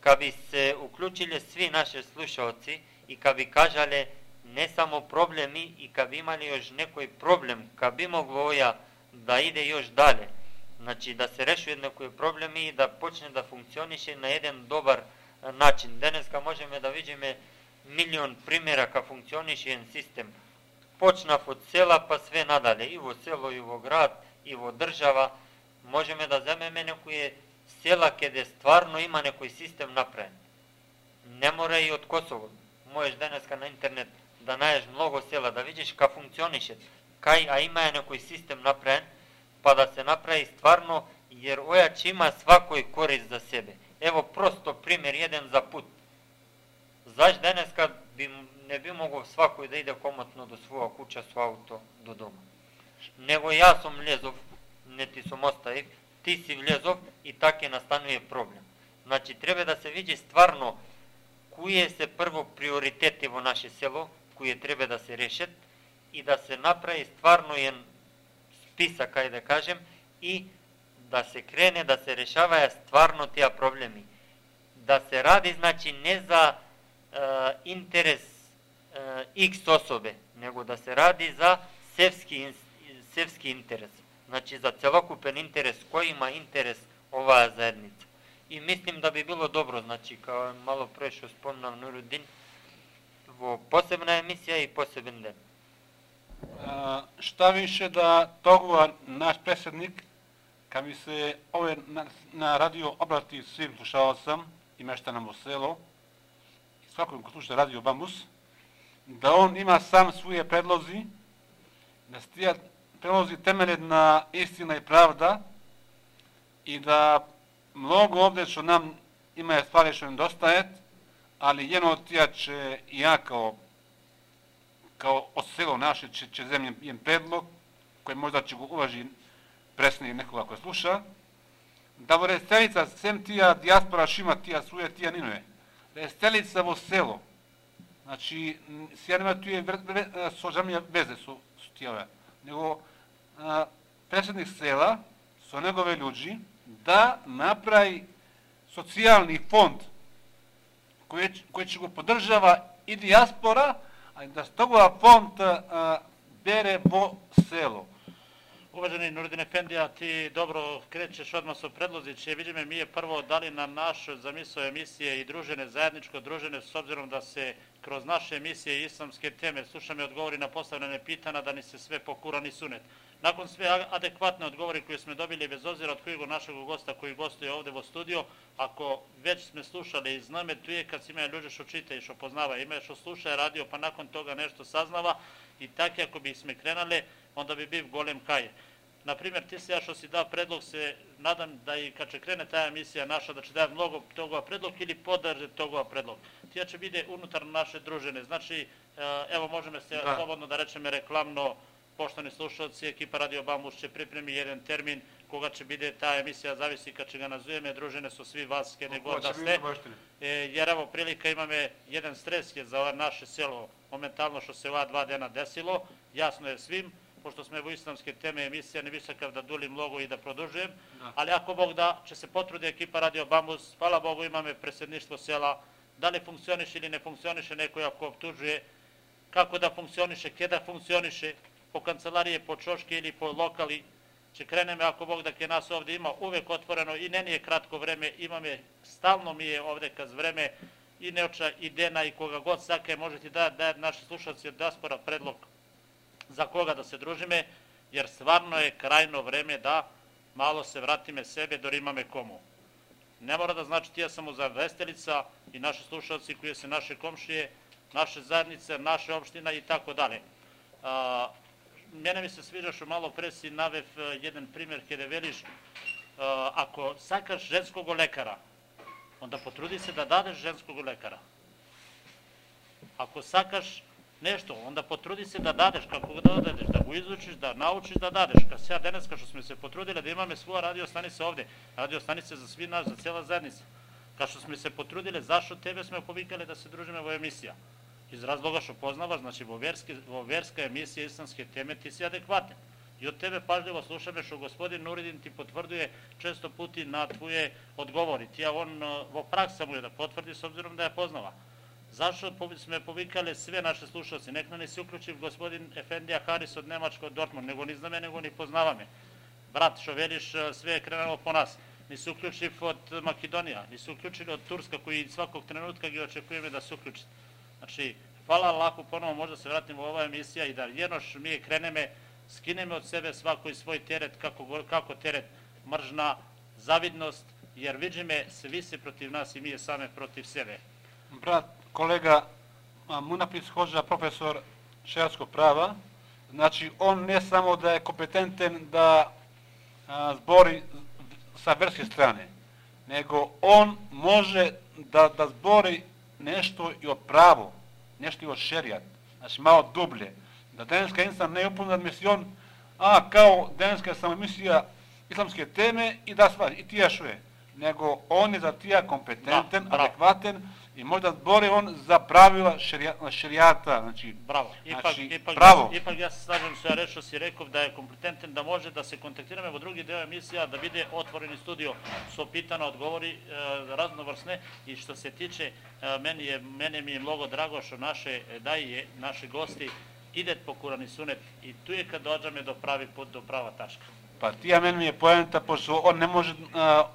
Ка би се уклучиле сви наши слушаоци и ка би кажале не само проблеми и ка би имале још некој проблем, ка би могло оја да иде још дале, значи да се решува некои проблеми и да почне да функционише на еден добар начин. Денеска можеме да видиме милион примера ка функционише еден систем – почнав од села па све надале, и во село, и во град, и во држава, можеме да земеме некои села каде стварно има некој систем направен. Не мора и од Косово. Можеш денеска на интернет да најдеш многу села, да видиш ка функционише, кај, а има е некој систем направен, па да се направи стварно, jer ојач има свакој корист за себе. Ево просто пример еден за пут. Заш денеска би не би могол свакој да иде комотно до своја куќа со ауто до дома. Него јас сум влезов, не ти сум оставив, ти си влезов и така настанува проблем. Значи, треба да се види стварно кои се прво приоритети во наше село, кои треба да се решат и да се направи стварно еден списак, кај да кажем, и да се крене да се решаваја стварно тие проблеми. Да се ради, значи, не за е, интерес X особе, него да се ради за севски, севски интерес. Значи за целокупен интерес, кој има интерес оваа заедница. И мислим да би било добро, значи, као мало пре што спомнав Нурудин, во посебна емисија и посебен ден. А, шта више да тогува наш преседник, ка ми се ове на, на радио обрати свим слушалцам и мештана во село, и свакој да кој слуша радио Бамус, да он има сам своје предлози, да стијат предлози темелен на истина и правда и да многу овде што нам има ствари што недостајат, али едно од тие че и ја као, као од село наше че, че земјам им предлог, кој можда ќе го уважи пресни некога кој слуша, да во ресеница сем тија диаспора шима тија суе, тија нинове. Да Рестелица во село, Значи, сега да нема тие со жамија везе со, со тие него а, председник села со негове луѓи да направи социјални фонд кој, кој ќе го поддржава и диаспора, а да стогува фонд а, бере во село. Уважени Нурдин Ефендија, ти добро кречеш одма со предлози, че видиме ние прво дали на наш замисо емисија и дружене, заедничко дружене, с обзиром да се кроз наше емисија и исламске теме слушаме одговори на поставljene питана да ни се све по Куран и Сунет. Након све адекватни одговори кои сме добили без обзира од кој го нашего госта кој гостува овде во студио, ако веќе сме слушале и знаме туе кад си има луѓе што чита и што познава, има што слуша радио, па након тога нешто сазнава и така ако би сме кренале onda bi bив голем кај. Например, ти сега што си дав предлог, се надам да и кога ќе крене таа емисија наша, да ќе даде многу тогова предлог или подржи тогова предлог. Тија ќе биде унутар наше дружење. Значи, ево можеме се да. слободно да речеме рекламно, поштани слушалци, екипа Радио Бамус ќе припреми еден термин кога ќе биде таа емисија, зависи кога ќе го назовеме дружење со сви вас, ке него да сте. Јер ево прилика имаме еден стрес за наше село, моментално што се ова два дена десило, јасно е свим, пошто сме во исламски теме емисија, не би сакав да дули многу и да продолжувам, да. али ако Бог да, ќе се потруди екипа Радио Бамбус, фала Богу имаме преседништво села, дали функционише или не функционише некој ако обтужuje, како да функционише, ке да функционише, по канцеларije, по чошки или по локали, ќе кренеме ако Бог да ке нас овде има увек отворено и не ни е кратко време, имаме стално ми е овде каз време и неоча и дена и кога год сака можете да дајат наши слушалци од диаспора предлог за кога да се дружиме, jer стварно е крајно време да мало се вратиме себе, дори имаме кому. Не мора да значи тие само за Вестелица и наши слушалци кои се наши комшије, наша заедница, наша општина и тако дале. А, мене ми се свиđа што мало пре си навев еден пример каде велиш а, ако сакаш женского лекара, онда потруди се да дадеш женского лекара. Ако сакаш нешто, онда потруди се да дадеш, како да дадеш, да го изучиш, да научиш да дадеш. Ка сега денеска што сме се потрудиле да имаме своја радиостаница овде, радиостаница за сви нас, за цела заедница. Ка што сме се потрудиле, зашто тебе сме повикале да се дружиме во емисија? Из разлога што познаваш, значи во верски во верска емисија исламски теме ти си адекватен. И од тебе пажливо слушаме што господин Нуридин ти потврдува често пути на твоje одговори. Тија он во пракса му е да потврди с обзиром да ја познава. Зашто сме повикале све наши слушалци? Нека не се уклучив господин Ефендија Харис од Немачко од Дортмунд. Него ни знаме, него ни познаваме. Брат, што велиш, све е кренало по нас. Ни се уклучив од Македонија, ни се уклучили од Турска, кои сваког тренутка ги очекуваме да се уклучат. Значи, фала Аллаху, поново може да се вратиме во оваа емисија и да еднош ми кренеме скинеме од себе свакој свој терет, како, како терет мржна, завидност, јер видиме сви се против нас и ние саме против себе. Брат, колега Мунапис Ходжа, професор шејарско права, значи он не само да е компетентен да а, збори sa verske strane, nego on može da, da zbori nešto i o pravo, nešto i o šerijat, znači malo dublje. Da denska insan ne upuna misijon, a kao denska samo emisija islamske teme i da sva, i tija šuje. Nego on je za tija kompetenten, adekvaten i možda zbori on za pravila šerijata, šerijata znači, Браво. Ипак, Значи, ипак, право. Јас, ипак јас се слажам со што си реков да е компетентен да може да се контактираме во други дел емисија, да биде отворени студио со питана, одговори е, разноврсне и што се тиче е, мене е мене ми е многу драго што наше е, дај наши гости идет по Куран и Сунет и туе кога доаѓаме до прави пут до права ташка. Па тија мен ми е поента, пошто он не може,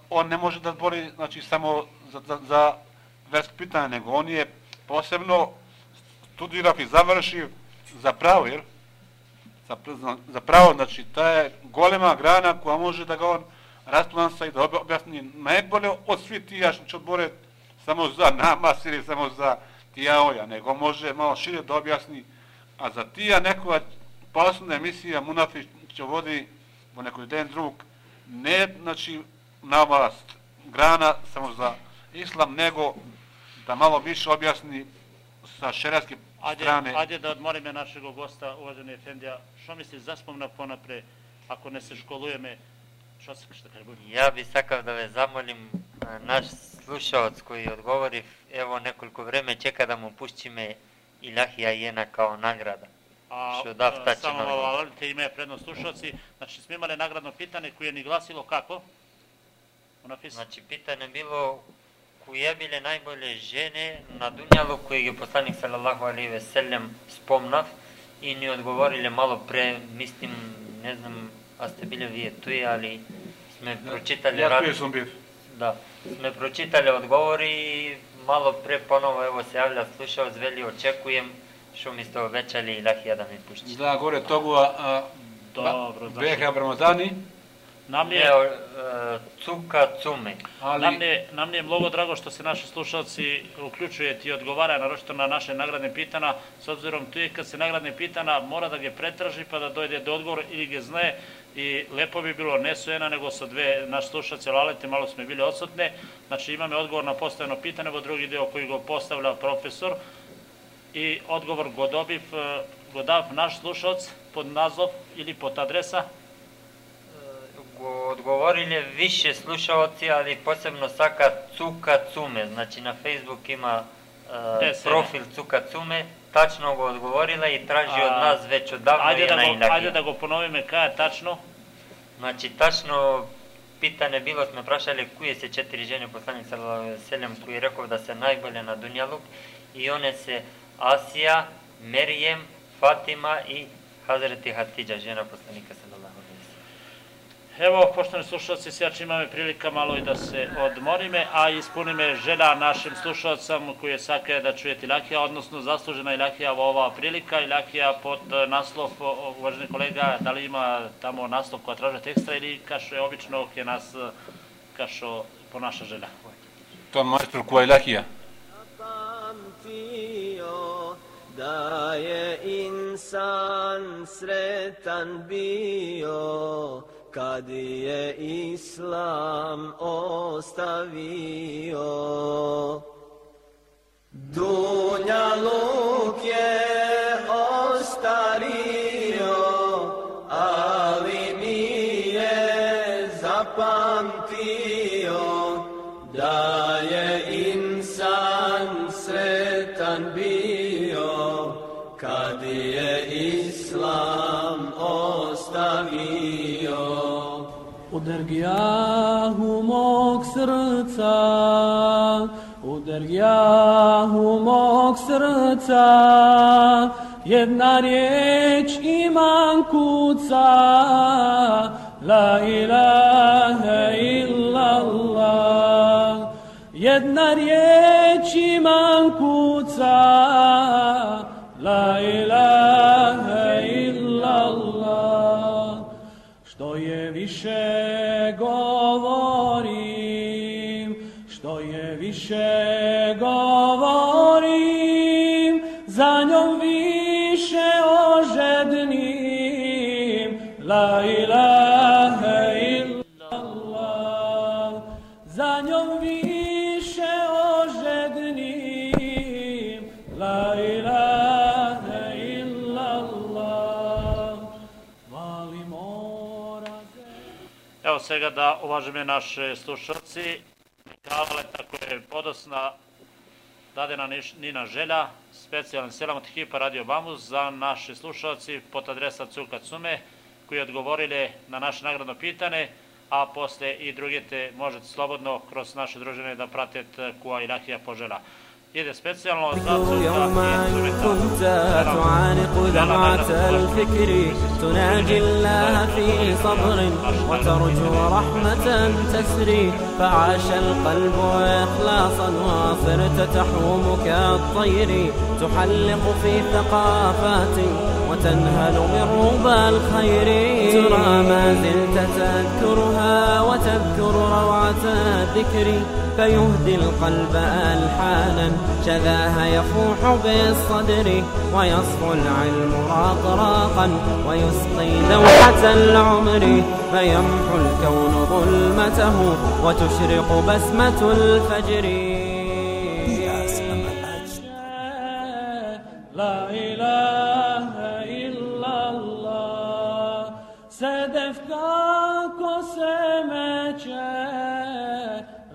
он не може да збори значи, само за, за, за верско питање, него он е посебно студирав и завршив за право, јер? За, за, за право, значи, таа е голема грана која може да го он распланса и да објасни најболе од сви тие што одборет само за намаз или само за тија оја, него може мало шире да објасни, а за тија некоја последна емисија Мунафи ќе води во некој ден друг, не значи намаз грана само за ислам, него да мало више објасни sa šerijatske Ајде, strane. ајде да одмориме нашего госта, уважени Ефендија. Што мисли за спомна понапре, ако не се школуеме, што се што кажа Бујко? Ја би сакав да ве замолим а, наш слушаоц кој одговорив, ево неколку време чека да му пуштиме Илахија Јена као награда. А, Што дав а, тачен само одговор. малите имеја предност слушалци. Значи сме имале наградно питање кое ни гласило како? Унафис? Значи питање било која биле најболе жене на дуњалу кои ги посланик салалаху алейхи ве селем спомнав и ни одговориле мало пре, мислим, не знам, а сте биле вие туи, али сме прочитале Ја рад... тој сум бив. Да, сме прочитале одговори и мало пре поново ево се јавља слушаоц, вели очекуjem што ми сте обечали Илахија да ми пушти. Да, горе тогува а, Добро, значи. беха Рамазани, Нам ни Не, е, е, цука цуме. али нам ни, е- нам ни е многу драго што се наши слушалци уклучујат и одговараја нарочито на наше наградни питана, с обзиром тој кад се наградни питана мора да ги претражи па да дојде до одговор или ги знае и лепо би било не со една него со две наши слушалци лалете мало сме биле одсутне. Значи имаме одговор на постојано питање во други дел кој го поставля професор и одговор го добив е, го дав одговориле више слушаоци, али посебно сака Цука Цуме. Значи на Facebook има е, Е, се, профил Цука Цуме, тачно го одговорила и тражи од А, нас веќе одавно Ајде е да на го, Илахија. ајде да го поновиме кај е тачно. Значи тачно питање било сме прашале кои се четири жени посланик салалаху алейхи ве селем кои реков да се најболе на дуњалук и оне се Асија, Мерием, Фатима и Ево, поштани слушалци, сега ќе имаме прилика мало и да се одмориме, а испуниме жела нашим слушалцам кои сакаат да чујат Илахија, односно заслужена Илахија во оваа прилика. Илахија под е, наслов, о, о, уважени колега, дали има тамо наслов која тражат екстра или кашо е обично ке нас е, кашо по наша жела. тоа мајстор која Илахија. Pamtio da je insan sretan bio kad je islam ostavio. Dunja luk je ostario, Mog srca, u dergijahu mog srca, jedna riječ imam kuca, la ilaha illallah. Jedna riječ imam kuca, la ilaha više govorim, za njom više ožednim, la ilaha illallah. Za njom više ožednim, la ilaha illallah. Vali mora Evo сега да уважиме наши слушалци. Кавалета која е подосна дадена ниш- Нина Желја, специјален селам од екипа Радио Бамус за наши слушалци под адреса Цука Цуме, кои одговориле на наше наградно питање, а после и другите можете слободно кроз наше дружине да пратят која Илахија пожела. يوما كنت تعانق دمعة الفكر تناجي الله في صبر وترجو رحمة تسري فعاش القلب إخلاصا وصرت تحوم كالطير تحلق في ثقافات وتنهل من ربى الخير. ترى ما زلت تذكرها وتذكر روعة الذكر. فيهدي القلب ألحانا شذاها يفوح بالصدر. ويصفو العلم راقراقا ويسقي دوحة العمر. فيمحو الكون ظلمته وتشرق بسمة الفجر. La ilaha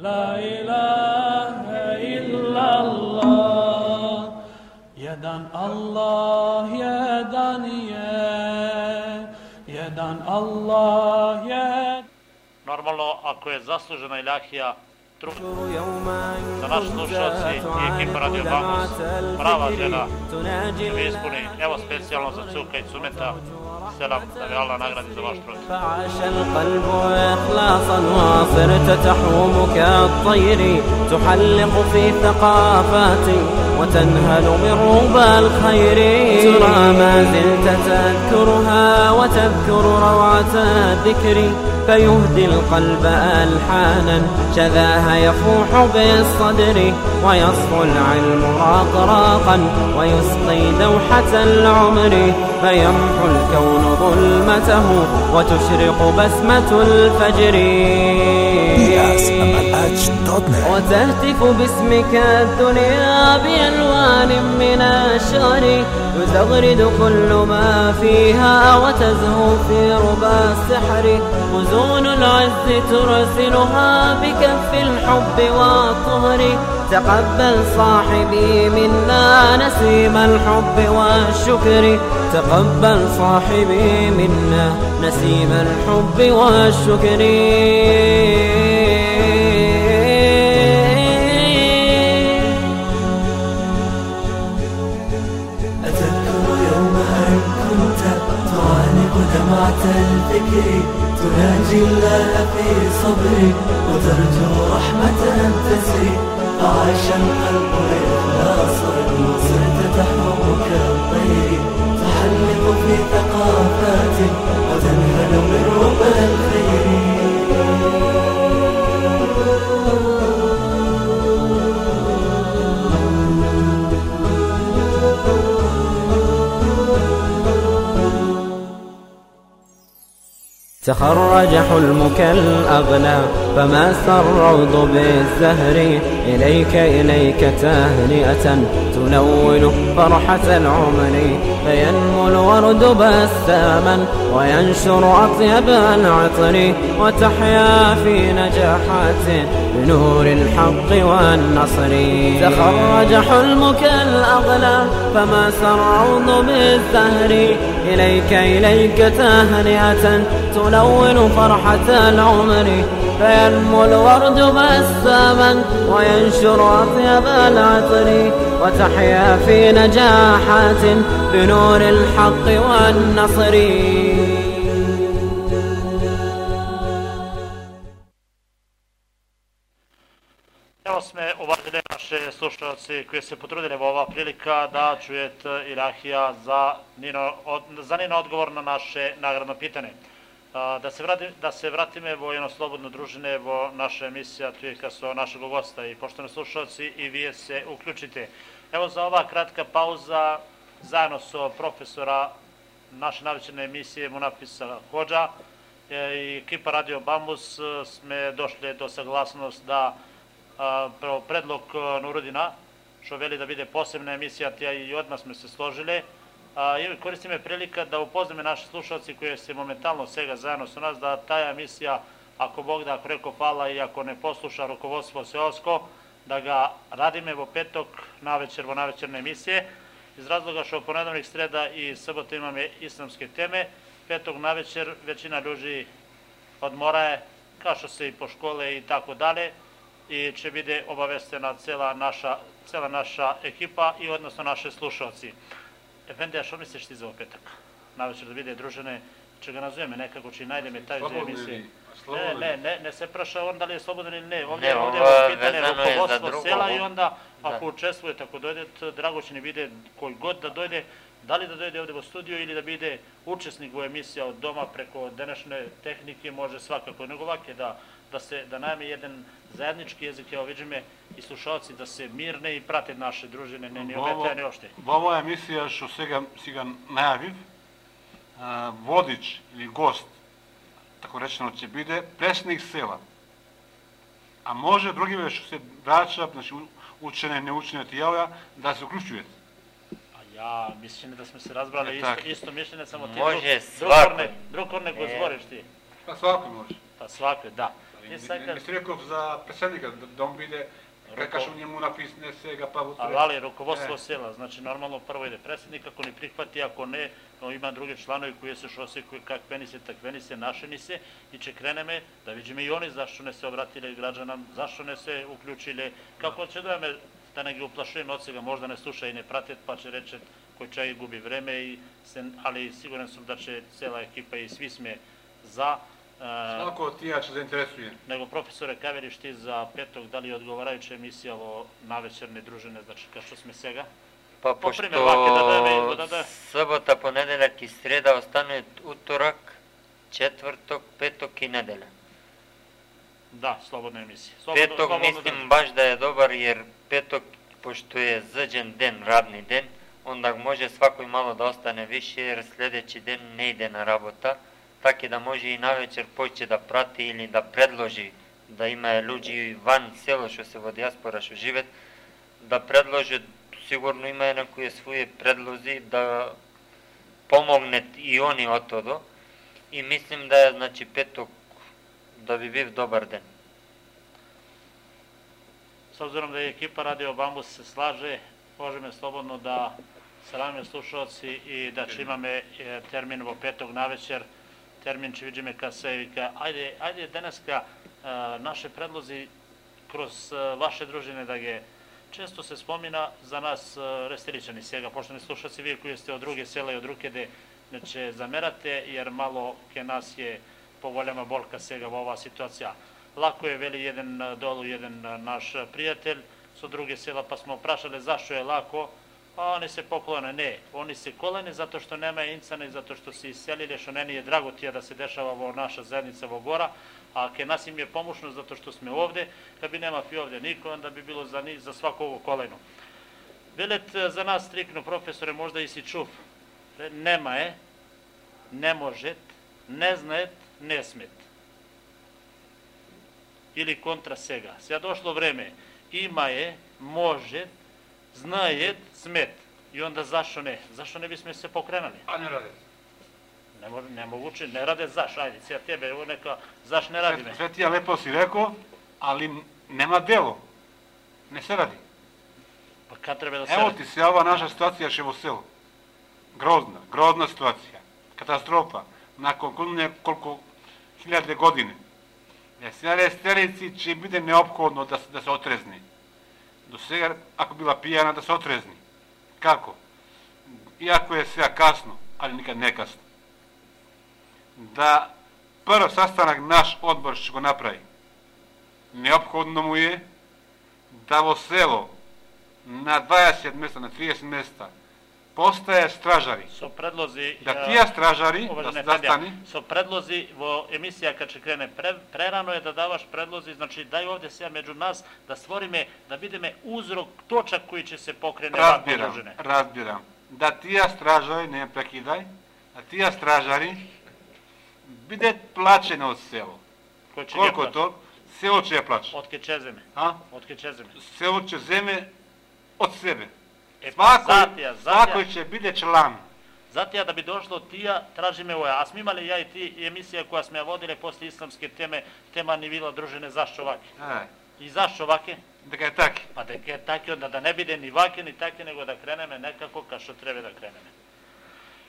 La ilahe illallah. Jedan Allah, jedan je Jedan Allah je Normalno, ako je zaslužena ilahija, za naš slušalci i ekipa Radio Bamos, prava žena, da ispuni, evo specijalno za Cuka i Cumeta, za vaš trud. فعاش القلب إخلاصا وصرت تحوم كالطير تحلق في ثقافات وتنهل من ربى الخير. ترى ما زلت تذكرها وتذكر روعة الذكر. فيهدي القلب ألحانا. شذاها يفوح بالصدر ويصفو العلم راقراقا ويسقي دوحة العمر. فيمحو الكون ظلمته وتشرق بسمة الفجر. وتهتف باسمك الدنيا بألوان من الشعر يزغرد كل ما فيها وتزهو في ربى السحر. وزون العز ترسلها بكف الحب والطهر. تقبل صاحبي منا نسيم الحب والشكر. تقبل صاحبي منا نسيم الحب والشكر. تخرج حلمك الأغلى فما الروض بالزهر؟ إليك إليك تهنئة تلون فرحة العمر. فينمو الورد بساما وينشر أطيب العطر. وتحيا في نجاحات بنور الحق والنصر. تخرج حلمك الأغلى فما سرعوض بالزهر؟ إليك إليك تهنئة تلون فرحة العمر فينمو الورد بساما وينشر أطيب العطر وتحيا في نجاحات بنور الحق والنصر Evo slušalci koji se potrudili во ova prilika da čujete Ilahija za Nino, za Nino odgovor na naše nagradno pitanje. Da se, vrati, da se vratime vo jedno slobodno družine, vo naša emisija Tujeka so našeg gosta i poštovani slušalci i vi se uključite. Evo za ova kratka pauza zajedno so profesora naše navečerne emisije Munafisa Hođa i ekipa Radio Bambus sme došli do saglasnost da prvo predlog Nurudina, što veli da bide posebna emisija, tija i odmah smo se složili. A, i koristim je prilika da upozname naši slušalci koji se momentalno svega zajedno su nas, da ta emisija, ako Bog da, ako hvala i ako ne posluša rukovodstvo seosko, da ga radime vo petok na večer, vo navečerne emisije, iz razloga što ponedavnik sreda i subota imame islamske teme, petog na večer većina ljudi odmoraje, kao što se i po škole i tako dalje, i će bide obavestena cela naša, cela naša ekipa i odnosno naše slušalci. Efendija, što misliš ti za ovo petak? Navečer da bide družene, će ga nazoveme nekako, će najdeme taj dve emisije. Ne, ne, ne, ne se praša on da li je slobodan ili ne. Ovdje, Ne, ovdje ovo je pitanje je rukovodstvo sela i onda da. ako učestvujete, ako dojdete, drago će ne bide koji god da dojde, da li da dojde ovdje u studiju ili da bide učesnik u emisija od doma preko današnje tehnike, može svakako, nego ovak je da, da najme jedan zajednički jezik, evo vidim i slušalci da se mirne i prate naše družine, ne ni Во ово- ometaja, ni ošte. Во оваа емисија што сега сега најавив, а, водич или гост, тако речено ќе биде пресник села. А може другиве што се брачат, значи учене, неучене јавја, да се уклучујат. A ja mislim da smo se razbrali E, isto, tak. isto mišljenje, samo ti Može drug, svako. drukorne, drukorne go E. zvoriš ti. Па свако може. Pa svako, da. Не, не, не се реков за преседника, да, да он биде како што njemu написне сега па во ali, ali rukovodstvo E. sela, znači normalno prvo ide predsjednik, ako ne prihvati, ako ne, no, ima druge članovi koji se šose, koji kakveni se, takveni se, našeni se, i će kreneme da vidimo i oni zašto ne se obratili građanam, zašto ne se uključili, kako će da me, da ne ga uplašujem od svega, možda ne sluša i ne pratit, pa će reći koji čaj gubi vreme, i se, ali siguran sam da će cela ekipa i svi Свако од тие ќе заинтересуе. ti za petog, da li je odgovarajuća emisija ovo navečerne družine, znači kao što sme сега? Па По пример, ваке да да даде. събота, понеделјак и среда останува уторак, четврток, петок и неделя. Да, слободна емисија. Слободно, Петок слободно мислим баш да е добар, jer петок, пошто е заđен ден, радни ден, онда може свакој мало да остане више, jer следеći ден не иде на работа, tako da može i navečer poće da prati ili da predloži da ima ljudi van sela što se во диаспора што живеат да предложат сигурно има некои своји предлози да помогнет и они од тоа I mislim da е значи петок да би бив добар ден. С обзиром да е екипа Радио Bambus slaže слаже, можеме слободно да срамим слушалци и да ќе имаме термин во петок навечер вечер termin će vidime ka se vika, ajde, ajde deneska e, naše predlozi kroz e, vaše družine da ge često se spomina za nas e, restiličani sjega, pošto ne slušalci vi koji ste od druge sela i od Rukede, neće zamerate, jer malo ke nas je povoljama bolka svega ova situacija. Lako je, veli jedan dolu, jedan naš prijatelj, sa druge sela, pa smo prašali zašto je lako, a oni se poklone. Ne, oni se kolene zato što nema incana i zato što se iselili, što ne nije drago tija da se dešava ovo naša zajednica vo gora, a ke nas im je pomoćno zato što sme ovde, kad bi nema fi ovde niko, onda bi bilo za, ni, za svako ovo koleno. Velet e, za nas strikno profesore, možda i si čuv, E, nema je, ne možet, ne знает, не смет. Или контра сега. Сега дошло време има е, може, знае, смет. И онда зашо не? Зашо не бисме се покренали? А не раде. Не може, не могуче, не раде заш, ајде, сега тебе, ево нека, заш не радиме. Светија лепо си реко, али нема дело. Не се ради. Па кад треба да се Ево ти се ова наша ситуација ше во село. Грозна, грозна ситуација. Катастрофа. Након кој неколку хиляде години. Сега рестерици ќе биде неопходно да, да се отрезни. До сега, ако била пијана, да се отрезни. Како? Иако е сега касно, али никад не касно. Да прв sastanak наш одбор што го направи. Необходно му е да во село на 20 места, на 30 места, постае стражари. Со предлози... Да а, тие стражари, да застани, со предлози во емисија кад ќе крене пре, прерано е да даваш предлози, значи дај овде сега меѓу нас да створиме да бидеме узрок точак кој ќе се покрене разбирам, дружење. разбирам. Да тие стражари, не прекидај, да тие стражари бидат плачени од село. Кој ќе Колку ги то, село ќе плаче. Од ќе земе. А? Од ќе земе. Село ќе земе од себе. Е, Свакој, затија, затија, ќе биде члан. затија да би дошло тија, тражиме оја. А сме имале ја и ти емисија која сме ја водиле после исламски теме, тема ни била дружене зашто ваке. И зашто ваке? дека е така. Па дека е таки, onda да не биде ни ваке, ни таки, него да кренеме некако кај што треба да кренеме.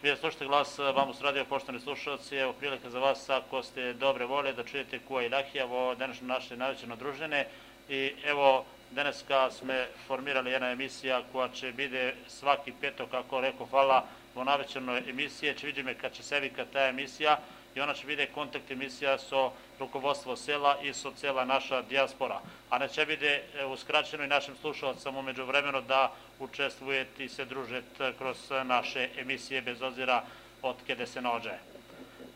Вие слушате глас Бамус радио, поштани слушалци, ево прилика за вас, ако сте добре воле да чуете Куа и Лахија во денешно наше највеќе дружене. И ево, денеска сме формирали една емисија која ќе биде сваки петок, како реков Фала, во навечерно емисија, ќе видиме кад ќе се вика таа емисија, и она ќе биде контакт емисија со руководство села и со цела наша диаспора. А не ќе биде е, ускрачено и нашим слушалцам меѓувремено да учествует и се дружат е, кроз е, наше емисije без озира од каде се наоѓа.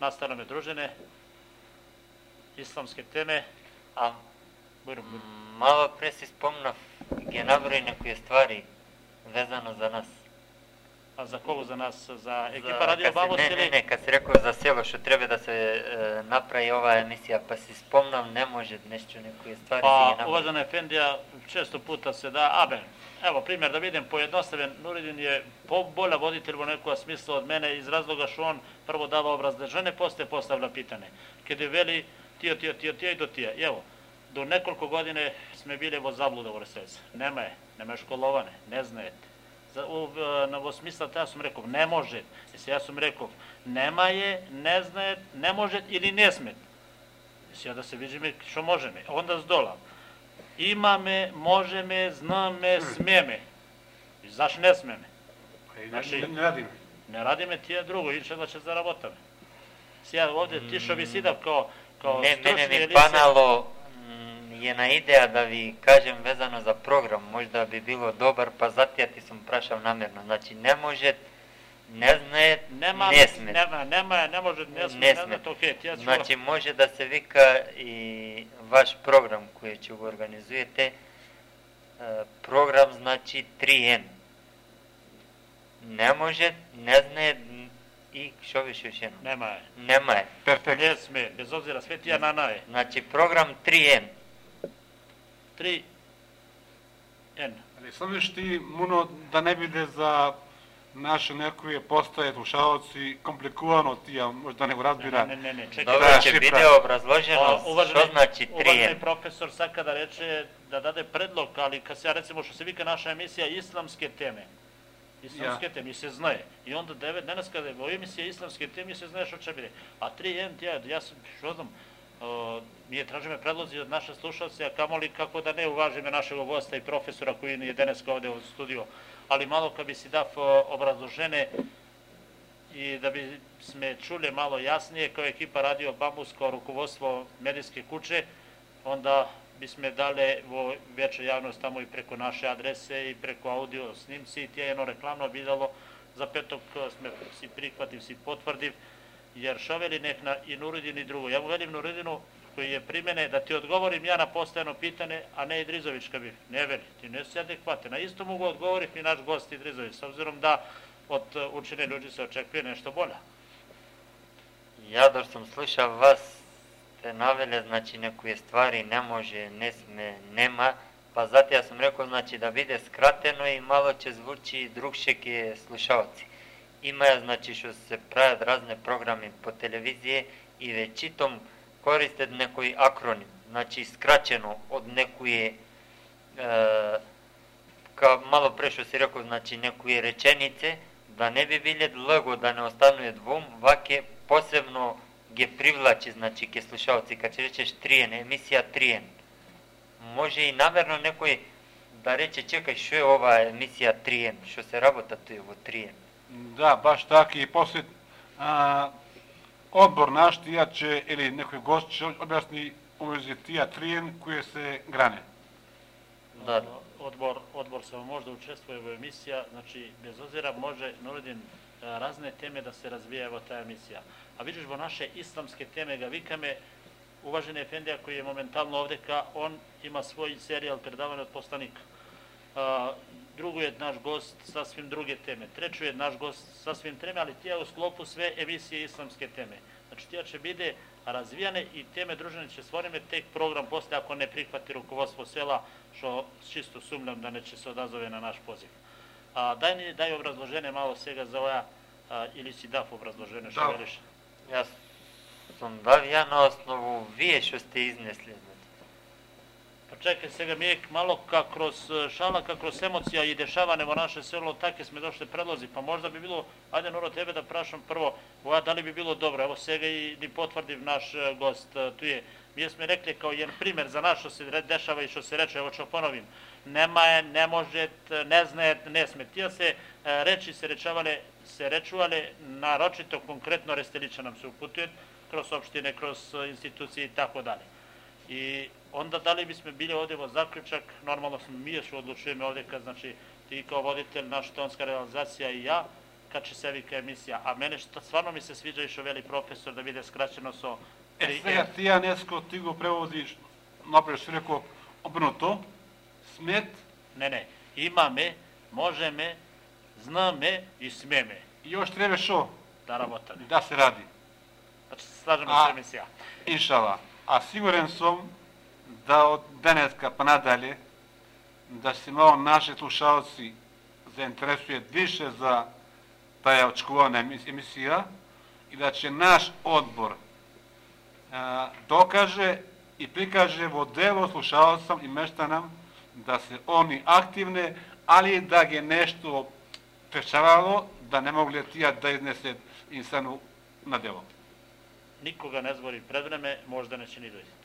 Наставаме дружене, исламски теме, Бурм. мало пре си спомнав, ги наброи некои ствари везано за нас. а за кого за нас, за екипа За- Радио Бабос Не, не, не, кад се реков за село што треба да се е, направи оваа емисија, па си спомнам, не може нешто, некои ствари си Па, ги наброи. уважена Ефендија, често пута се да, абе, ево, пример да видим поедноставен, Нуридин е побоља водител во некоја смисла од мене, из разлога што он прво дава образложение, после поставлja питање. Каде вели тие, тие, тие, тие и до тие. Ево, до неколку години сме биле во заблуда во Ресец. Нема е, нема е школоване, не знаете. За, у, на, во смисла таа сум реков, не може. И сега сум реков, нема е, не знаат, не може или не смет. Сега да се видиме што можеме. Онда здола. Имаме, можеме, знаме, смеме. И заш не смеме? Па и Значи- не, не радиме. Не радиме тие друго, иначе да ќе заработаме. Сега овде ти што ви сидав као као Не, мене ми лице, панало е на идеја да ви кажем везано за програм, можда би било добар, па затоа ти сум прашав намерно. Значи не може, не знае, Нема, не сме. нема, нема, не може, не сме, Не не сме. тие ќе Значи може да се вика и ваш програм кој ќе го организуете. е, Програм значи 3N. Не може, не знае и што беше уште едно? нема е. Нема е. Перфектно. Не сме, без обзира светија на наe. Значи програм 3N. 3 N. Али самиш ти, муно, да не биде за наше некои постаje слушалци компликувано тие, може да не го разбира. Не, не, не, чекај. Добро да, ќе шифра. биде образложено Уважај, што значи уважај 3N. професор сака да рече да даде предлог, али кај сега рецимо што се вика наша емисија исламске теме. Исламске теми се знае. И онда девет денес каде во емисија исламске теми се знае што ќе биде. А 3N тие јас што знам, о, ние тражиме предлози од наши слушалци, а камоли како да не уважиме нашего госта и професора кој ни е денеска овде во студио. Али мало кај би си дав о, образложение и да би сме чуле мало јаснije како екипа Радио Бамбус, како руководство медијски куче, онда бисме дале во вече јавност таму и преку наше адресе и преку аудио снимци и тие едно рекламно видало за петок а, сме си прихватив, си потврдив, jer што вели некна и Нуридин и друго. Ја му велим Нуридину кој е при мене да ти одговорим ја на постојано питање, а не Идризович кај бив. Не вели, ти не си адекватен. А исто му го одговорив и наш гост Идризович, с обзиром да од е, учени луѓе се очекува нешто боле. Ја дор сум слушав вас, те навеле, значи некои ствари не може, не сме, нема, Па затоа сум рекол, значи, да биде скратено и мало ќе звучи другше ке слушалци. Има, значи, што се прават разни програми по телевизија и веќитом користат некој акроним, значи скрачено од некоје е, ка мало пре што си реков, значи некои реченице, да не би биле длго, да не остануе двум, ваке посебно ги привлачи, значи, ке слушалци, кога ќе речеш триен, емисија триен. Може и намерно некој да рече, чекај, што е ова емисија триен, што се работа тој во триен. Да, баш така и после а, одбор наш тија че или некој гост ќе објасни увези тија триен кои се гране. Да. Одбор, одбор само може да учествува во емисија, значи без озира може наредин разне теме да се развија во таа емисија. А видиш во наше исламске теме га викаме уважен Ефендија кој е моментално овдека, он има свој серијал предавање од посланик. А, друго е наш гост сасвим друге теме. Тречу е наш гост сасвим теме, али тие у склопу све емисија исламске теме. Значи тие ќе биде развијане и теме дружени ќе створиме тек програм после ако не прихвати руководство села, што чисто сумнам да не ќе се одазове на наш позив. А, дај ни дај образложение мало сега за ова а, или си дав образложение што Да. велиш? Јас сум дав ја на основу вие што сте изнесли. Значи. Па чекај сега ми е мало как кроз е, шала, как кроз емоција и дешаване во наше село, така сме дошли предлози, па можда би било, ајде Норо тебе да прашам прво, ова дали би било добро, ево сега и ни потврдив наш е, гост е, туе. Ние сме рекли као еден пример за нас што се ре- дешава и што се рече, ево што поновим. Нема е, не может, не знаат, не сме. Тие се е, речи се речавале, се речувале нарочито конкретно рестелича нам се упутует, И онда дали бисме биле овде во заклучак, нормално сме ние што одлучуваме овдека, значи ти као водител на тонска реализација и ја, качи се вика емисија. А мене што стварно ми се свиđа и што вели професор да биде скраćено со Е, 3 сега тија неско ти го преводиш, напред што рекол, обрнуто, смет Не, не. Имаме, можеме, знаме и смеме и još треба шо? да работаме. Да се ради. Значи се слажеме А- со емисија. Иншала. А сигурен сум да од денеска па надале да се мало наши слушалци заинтересујат више за таја очкувана емисија и да ќе наш одбор а, докаже и прикаже во дело слушалцам и мештанам да се они активни, али да ги нешто пречавало, да не могле тие да изнесет инсану на дело. Никога не збори пред време, може да не ќе ни дојдете.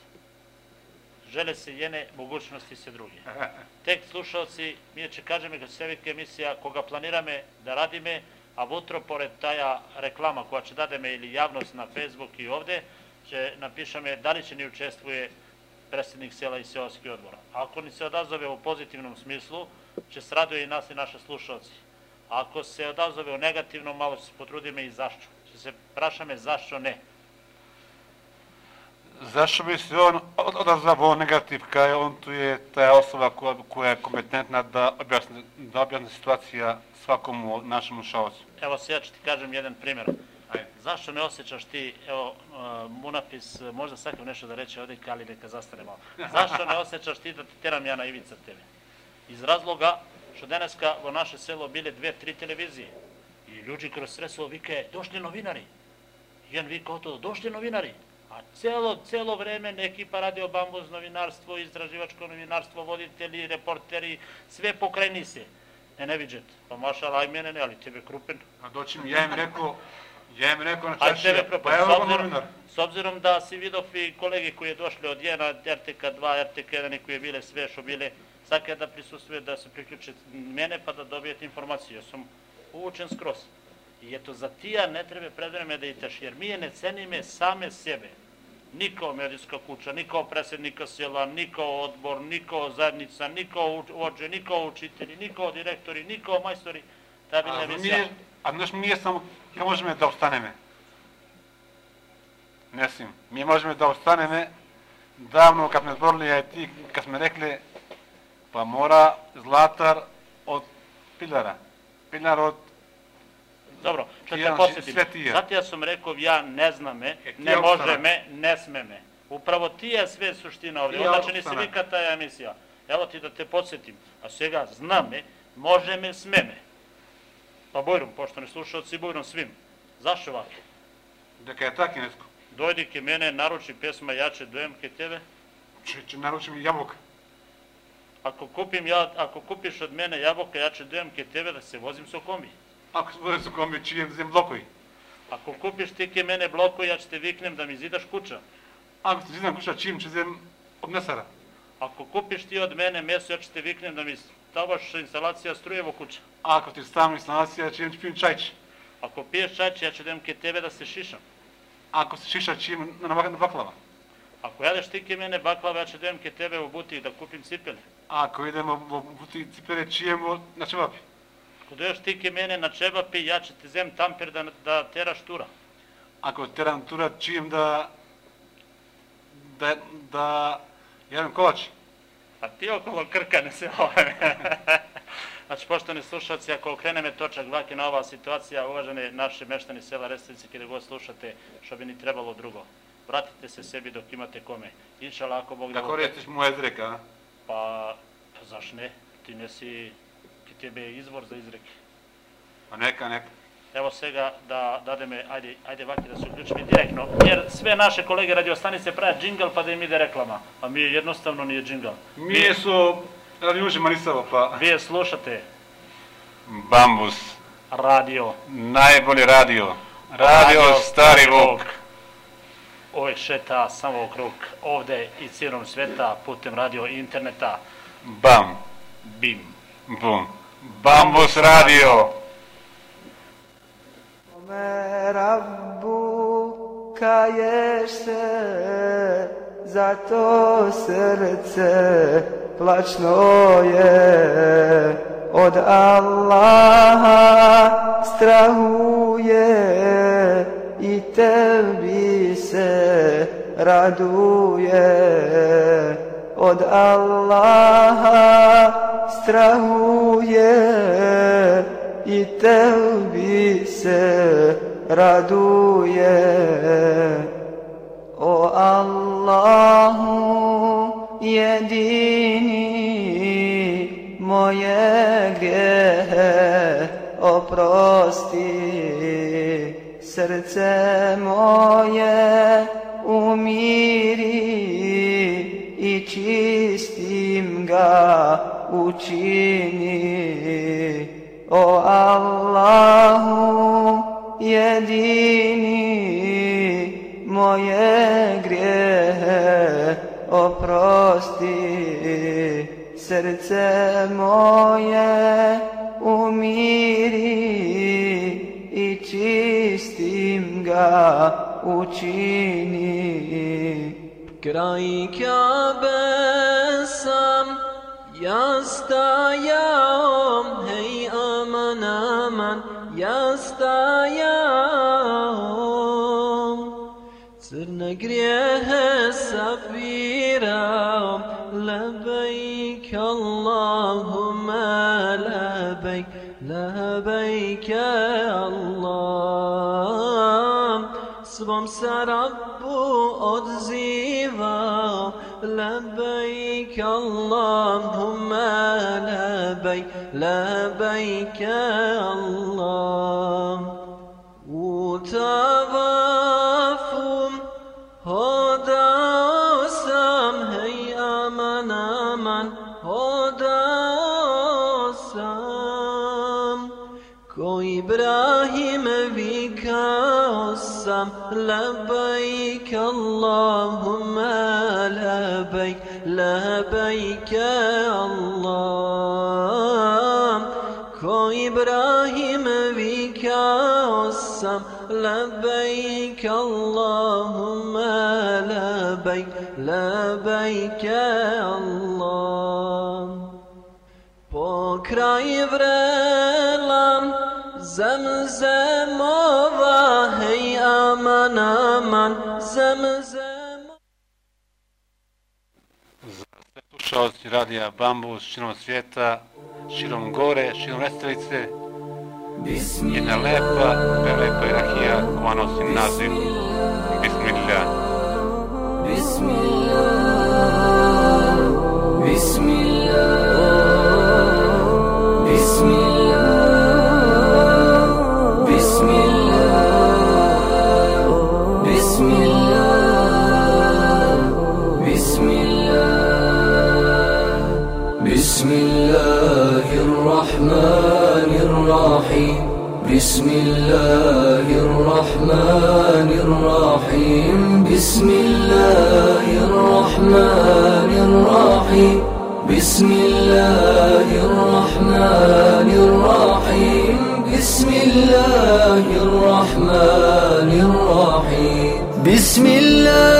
Желе се јене, могучности се други. Тек слушалци, ние ќе кажеме како се вика емисија, кога планираме да радиме, а вутро поред таја реклама која ќе дадеме или јавност на Facebook и овде, ќе напишаме дали ќе ни учествуе председник села и селски одбор. Ако ни се одазове во позитивном смислу, ќе се радуе и нас и наши слушалци. А ако се одазове во негативно, мало ќе се потрудиме и зашто. Ќе се прашаме зашто не. Зашто би се он од- одазва во негатив, кај он ту е таа особа која, која е компетентна да објасни, да објасни ситуација свакому нашему шаоцу. Ево сега ќе ти кажем еден пример. Ајде. Зашто не осеќаш ти, ево, а, Мунапис, можда сакам нешто да рече оде, али нека застане мало. Зашто не осеќаш ти да те терам ја на ивица тебе? Из разлога што денеска во наше село биле две-три телевизии. И луѓе кроз средство викае, дошли новинари. Јен вика ото, дошли новинари. А цело, цело време екипа радио Бамбуз новинарство, изтраживачко новинарство, водители, репортери, све покрај се. Не не виджет. Па машала, ај мене не, али тебе крупен. А дочи ми, ја им рекол, ја им рекол на Ај тебе чашија, крупен. па С ево го обзиром, новинар. с обзиром да си видов и колеги кои дошли од една РТК 2, РТК 1 и кои биле све што биле, сакаат да присуствуваат да се приклучат мене па да добијат информација. Јас сум учен скроз. И ето за тија не треба пред време да иташ, jer ние не цениме саме себе. Нико медиска куќа, нико преседника села, нико одбор, нико заедница, нико оđe, нико учители, нико директори, нико мајстори. Таа А, би ние, а знаеш, ние само ќе можеме да останеме. Не сим. Ми можеме да останеме давно, кад сме зборили, а и ти, кад сме рекле, па мора Златар од Пилара. Пилар од Добро, што Тие, те значи, посетим. све тие. Затоа сум реков ја не знаме, Е, не можеме, не смеме. Управо тие све суштина овде. Одначе ни се вика таја емисија. Evo ti da te podsjetim, a сега zname, možeme, smeme. Pa Bojrum, poštovani slušalci, Bojrum svim. Zašto ovako? Дека е така неско. Dojdi ke mene, naruči pesma Jače dojem ke tebe. Че, че наручим јаболка. Ako kupim ja, ako kupiš od mene jabuka, ja ću dojem ke tebe da se vozim со kombi. Ако се со комби, чијем да зем блокови. Ako kupiš ti ke mene bloko, ja ću te viknem da mi zidaš kuća. Ако се зидам куша, чијем ќе зем од месара. Ako kupiš ti od mene meso, ja ću te viknem da mi stavaš instalacija struje во kuća. А ако ти ставам инсталација, чијем ќе пием чајче. Ako piješ čače, ja ću dojem ke tebe da se šišam. Ако се шиша, чијем на, баклава. Ako jadeš ti ke mene baklava, ja ću dojem ke tebe u butik da kupim cipele. А ако идем во, во бути ципеле, чијем во на чевапи. Dođeš ti ke mene na čebapi, ja ću ti zem tamper da, da teraš tura. Ако терам тура, чијем да да да јадем ковачи. A ti okolo krka ne se ovaj. Znači, poštovani slušalci, ako okreneme točak vlake na ova situacija, uvažene naše meštani sela Restavnice, kada god slušate, što bi ni trebalo drugo. Vratite se sebi dok imate kome. Inšala, ako Bog Да da... користиш моја изрека, а? Pa, pa zaš ne? Ti nesi, ti tebe je izvor za izreke. Па нека, нека. Evo svega da dademe, ajde, ajde vaki da se uključimo direktno, jer sve naše kolege radiostanice prave džingl pa da im ide reklama, a mi jednostavno nije džingl. Ми е со радиојуше Марисава, па Vi je slušate Бамбус, radio, најболи радио. Радио Стари Вук. Uvijek šeta samo okrug ovde i cijelom sveta putem radio i interneta. Бам, BIM. Бум. Бамбус радио. Kome rabbuka jeste, zato srce plačno je, od Allaha strahuje i tebi se raduje. Od Allaha strahuje i tebi se raduje. O Allahu jedini moje grijehe oprosti srce moje umiri i čistim ga učini. O Allahu jedini moje grijehe oprosti srce moje umiri i čistim ga učini Kraj Kabe sam ja stajao, hej aman aman, ja stajao. Crne grijehe sabirao, labajk Allahumma labajk, labajk Allah. Svom se Rabbu أجزيها لبيك اللهم لبيك لبيك الله وتغفم هدى سام هي أمن أمن هدى سام كو إبراهيم بك السام لبيك Allahümme lebeyk, lebeyk Allah. Ko İbrahim vika ossam, lebeyk Allahümme lebeyk, lebeyk Allah. Pokraj vrelan, zemzem Kur'an zemzem. Slušalci radija Bambus širom svijeta, širom gore, širom Restavice, jedna lepa, prelepa irahija koja nosi naziv Bismillah. Bismillah. Bismillah. بسم الله الرحمن الرحيم. بسم الله الرحمن الرحيم. بسم الله الرحمن الرحيم. بسم الله الرحمن الرحيم. بسم الله الرحمن الرحيم. بسم الله.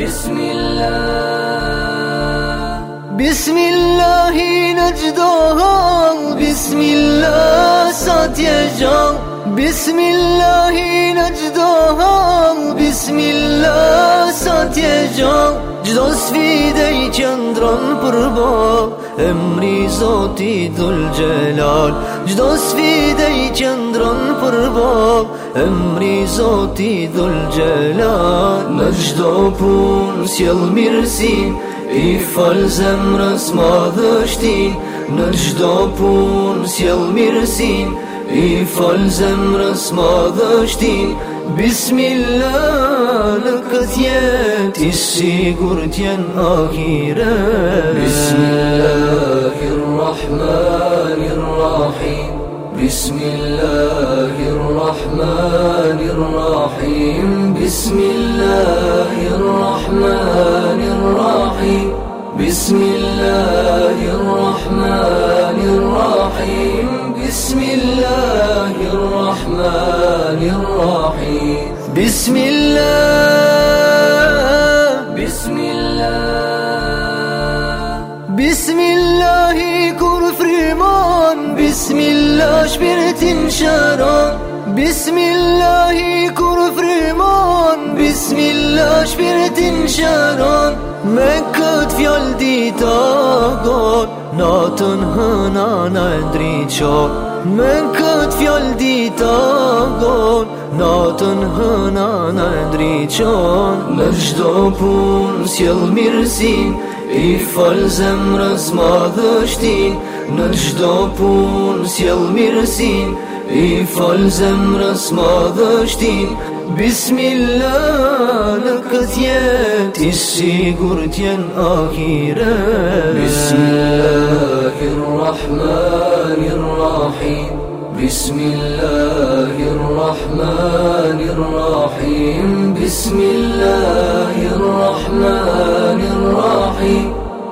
بسم الله. بسم الله نجدها بسم الله ساتيجا بسم الله نجدها بسم الله ساتيجا Gjdo sfide i qëndron për bo Emri Zoti dhul gjelal Gjdo sfide i qëndron për bo Emri Zoti dhul gjelal Në gjdo pun s'jel mirësin I fal zemrës madhështin Në gjdo pun s'jel mirësin. I fal zemrës madhështin Bismillah në këtë jet I sigur t'jen akire Bismillahirrahmanirrahim بسم الله الرحمن الرحيم. بسم الله الرحمن الرحيم. بسم الله الرحمن الرحيم. بسم الله الرحمن الرحيم. بسم الله. بسم الله. بسم الله. بسم الله شبرت شران بسم الله Bismillah فرمان بسم الله شبرت شران مكت gon ديتا قول ناتن هنا ندريتشا مكت فيال ديتا قول Natën hëna në ndryqon Në gjdo pun s'jel mirësin I falë zemrës ma Në gjdo pun s'jel mirësin I fol zemrës ma dështin Bismillah në këtë jet Ti sigur t'jen akire Bismillahirrahmanirrahim بسم الله الرحمن الرحيم بسم الله الرحمن الرحيم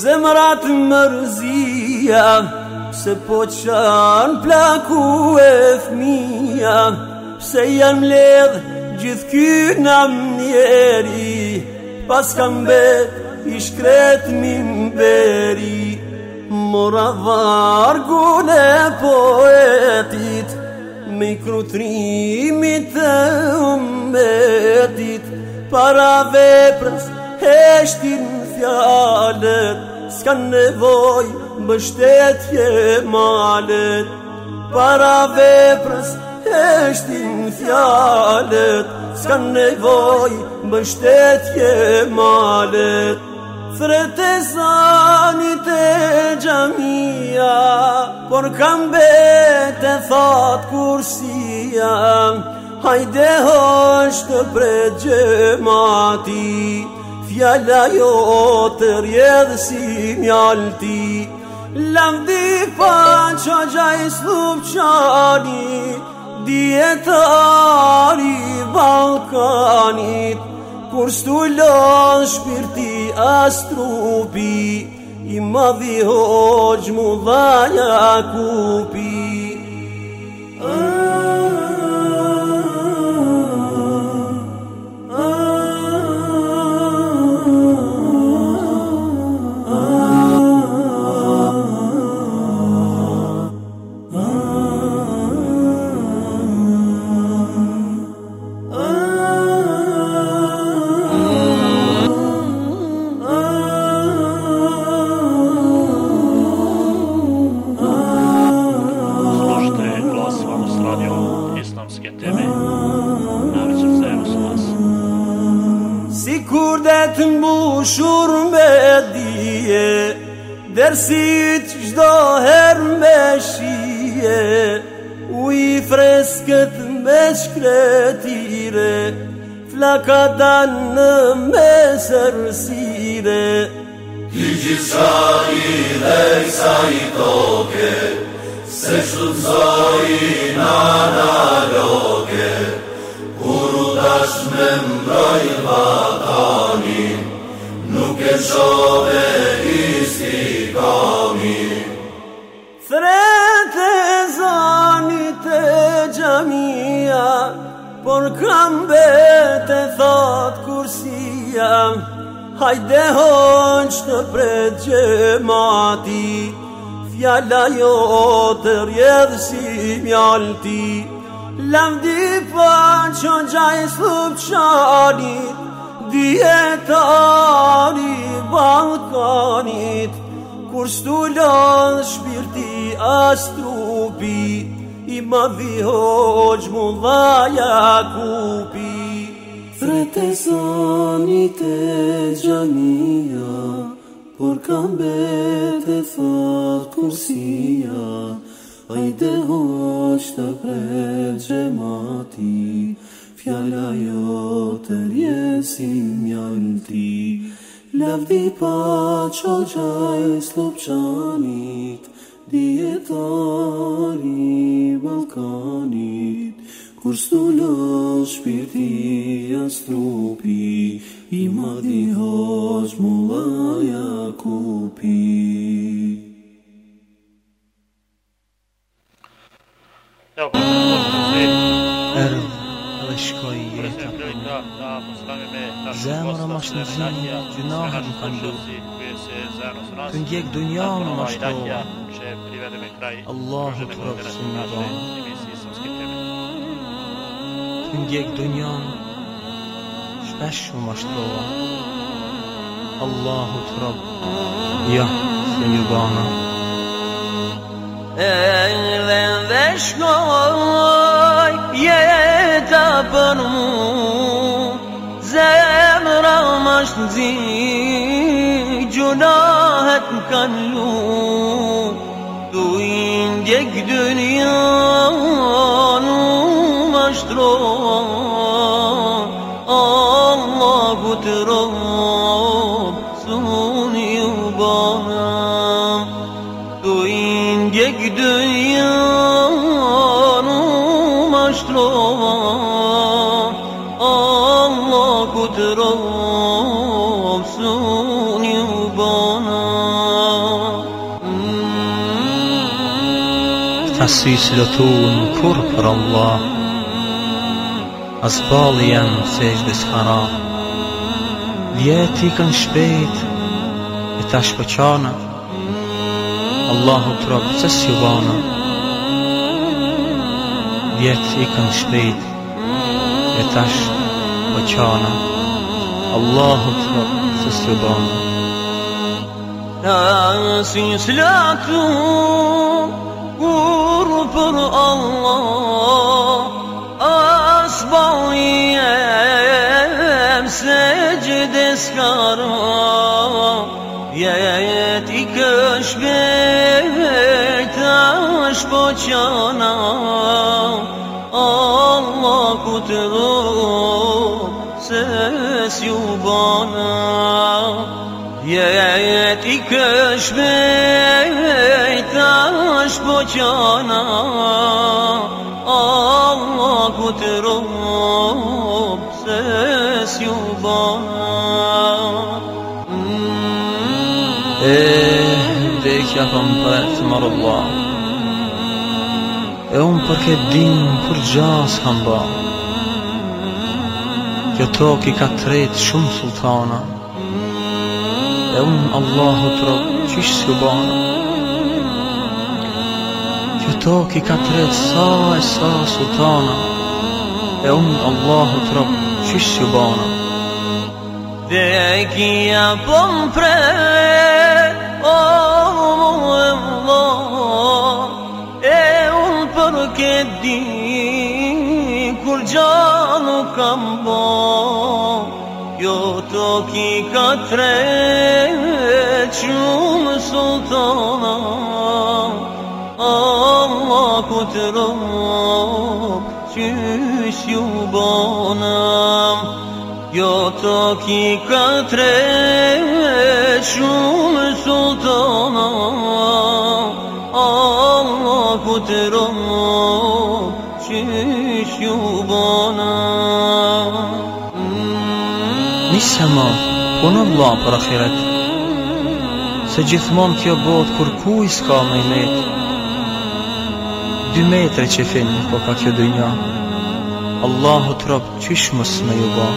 zemrat mërzia Se po qanë plaku e fmija Se jam ledh gjithë ky në mjeri Pas kam bet i shkret mi mberi Mora vargun e poetit Me krutrimit e umetit Para veprës heshtin fjallet S'kan nevoj mbështetje malet Para veprës heshtin fjallet S'kan nevoj mbështetje malet Frete zanit e gjamia Por kam bete thot kursia Hajde është pred gjemati Fjalla jo të rjedhë si mjalti Lavdi pa qa gjaj slup qani Djetari Balkanit. Kur stulon shpirti as trupi I madhi hoq mu dhaja kupi mbushur me dije Dersit gjdo her me shije. U i freskët me shkretire Flaka danë në me sërsire. Ti gjitha i dhe i sa i toke Se shtudzoj në analoge Kur u dash me mbroj vatanin شاه استقامی فرت زانی جمعیت پر کم به تفاد کرسیم Hajde hoq të pret gjemati Fjalla jo të rjedhë si mjalti. Lavdi po pa që gjaj slupë qalit Djetari Balkanit Kur stulon shpirti as trupi I ma dhi hoq mu dhaja kupi. Frete zonit e gjania Por kam bete thot kursia. Ajde hoq të pret gjemati Fjalla jo të rjesi mjalti Lavdi pa qo gjaj slupçanit Djetari Balkanit Kur stullo shpirti as trupi I madhi hoq mullaja kupi Evo, اشکاییت زمر مشنزی جناح مخندو تون یک دنیا مشتو الله تو سنگان تون یک دنیا شبش مشتو الله تو یا سنگانا Elden veşkola زانمو زم رامش زی جناهت کنلو دو این یک دنیا نومش درو Asis lëtun kur për Allah. Azbali janë se gjdes hara Vjeti kanë shpejt E ta shpëqana. Allahu të robë se s'jubana Vjeti kanë shpejt E ta shpëqana. Allahu të robë se s'jubana Asis lëtun صبر الله أصبر يم سجد سكارا يأتي كش بيت عش بچانا الله كتبه ses yubana Yeti köşbey taş boçana vdekja pa më përët Allah E unë për këtë din kur gjas kam ba. Kjo i ka tret shumë sultana. E unë Allahu të rob qish s'ju bana Kjo tokë i ka tret sa e sa sultana. E unë Allahu të rob qish s'ju bana Vekja po më pre O edi kur janu kam bo yo to ki katre çum sultana. Allah kutro çüş yubanam yo to ki katre çum Ju bonam Nisë ma, unë Allah për akhiret. Se gjithmon kjo bot kur ku i s'ka me i met. Dy metre që finë po ka kjo dynja. Allahu të rob qysh mës me ju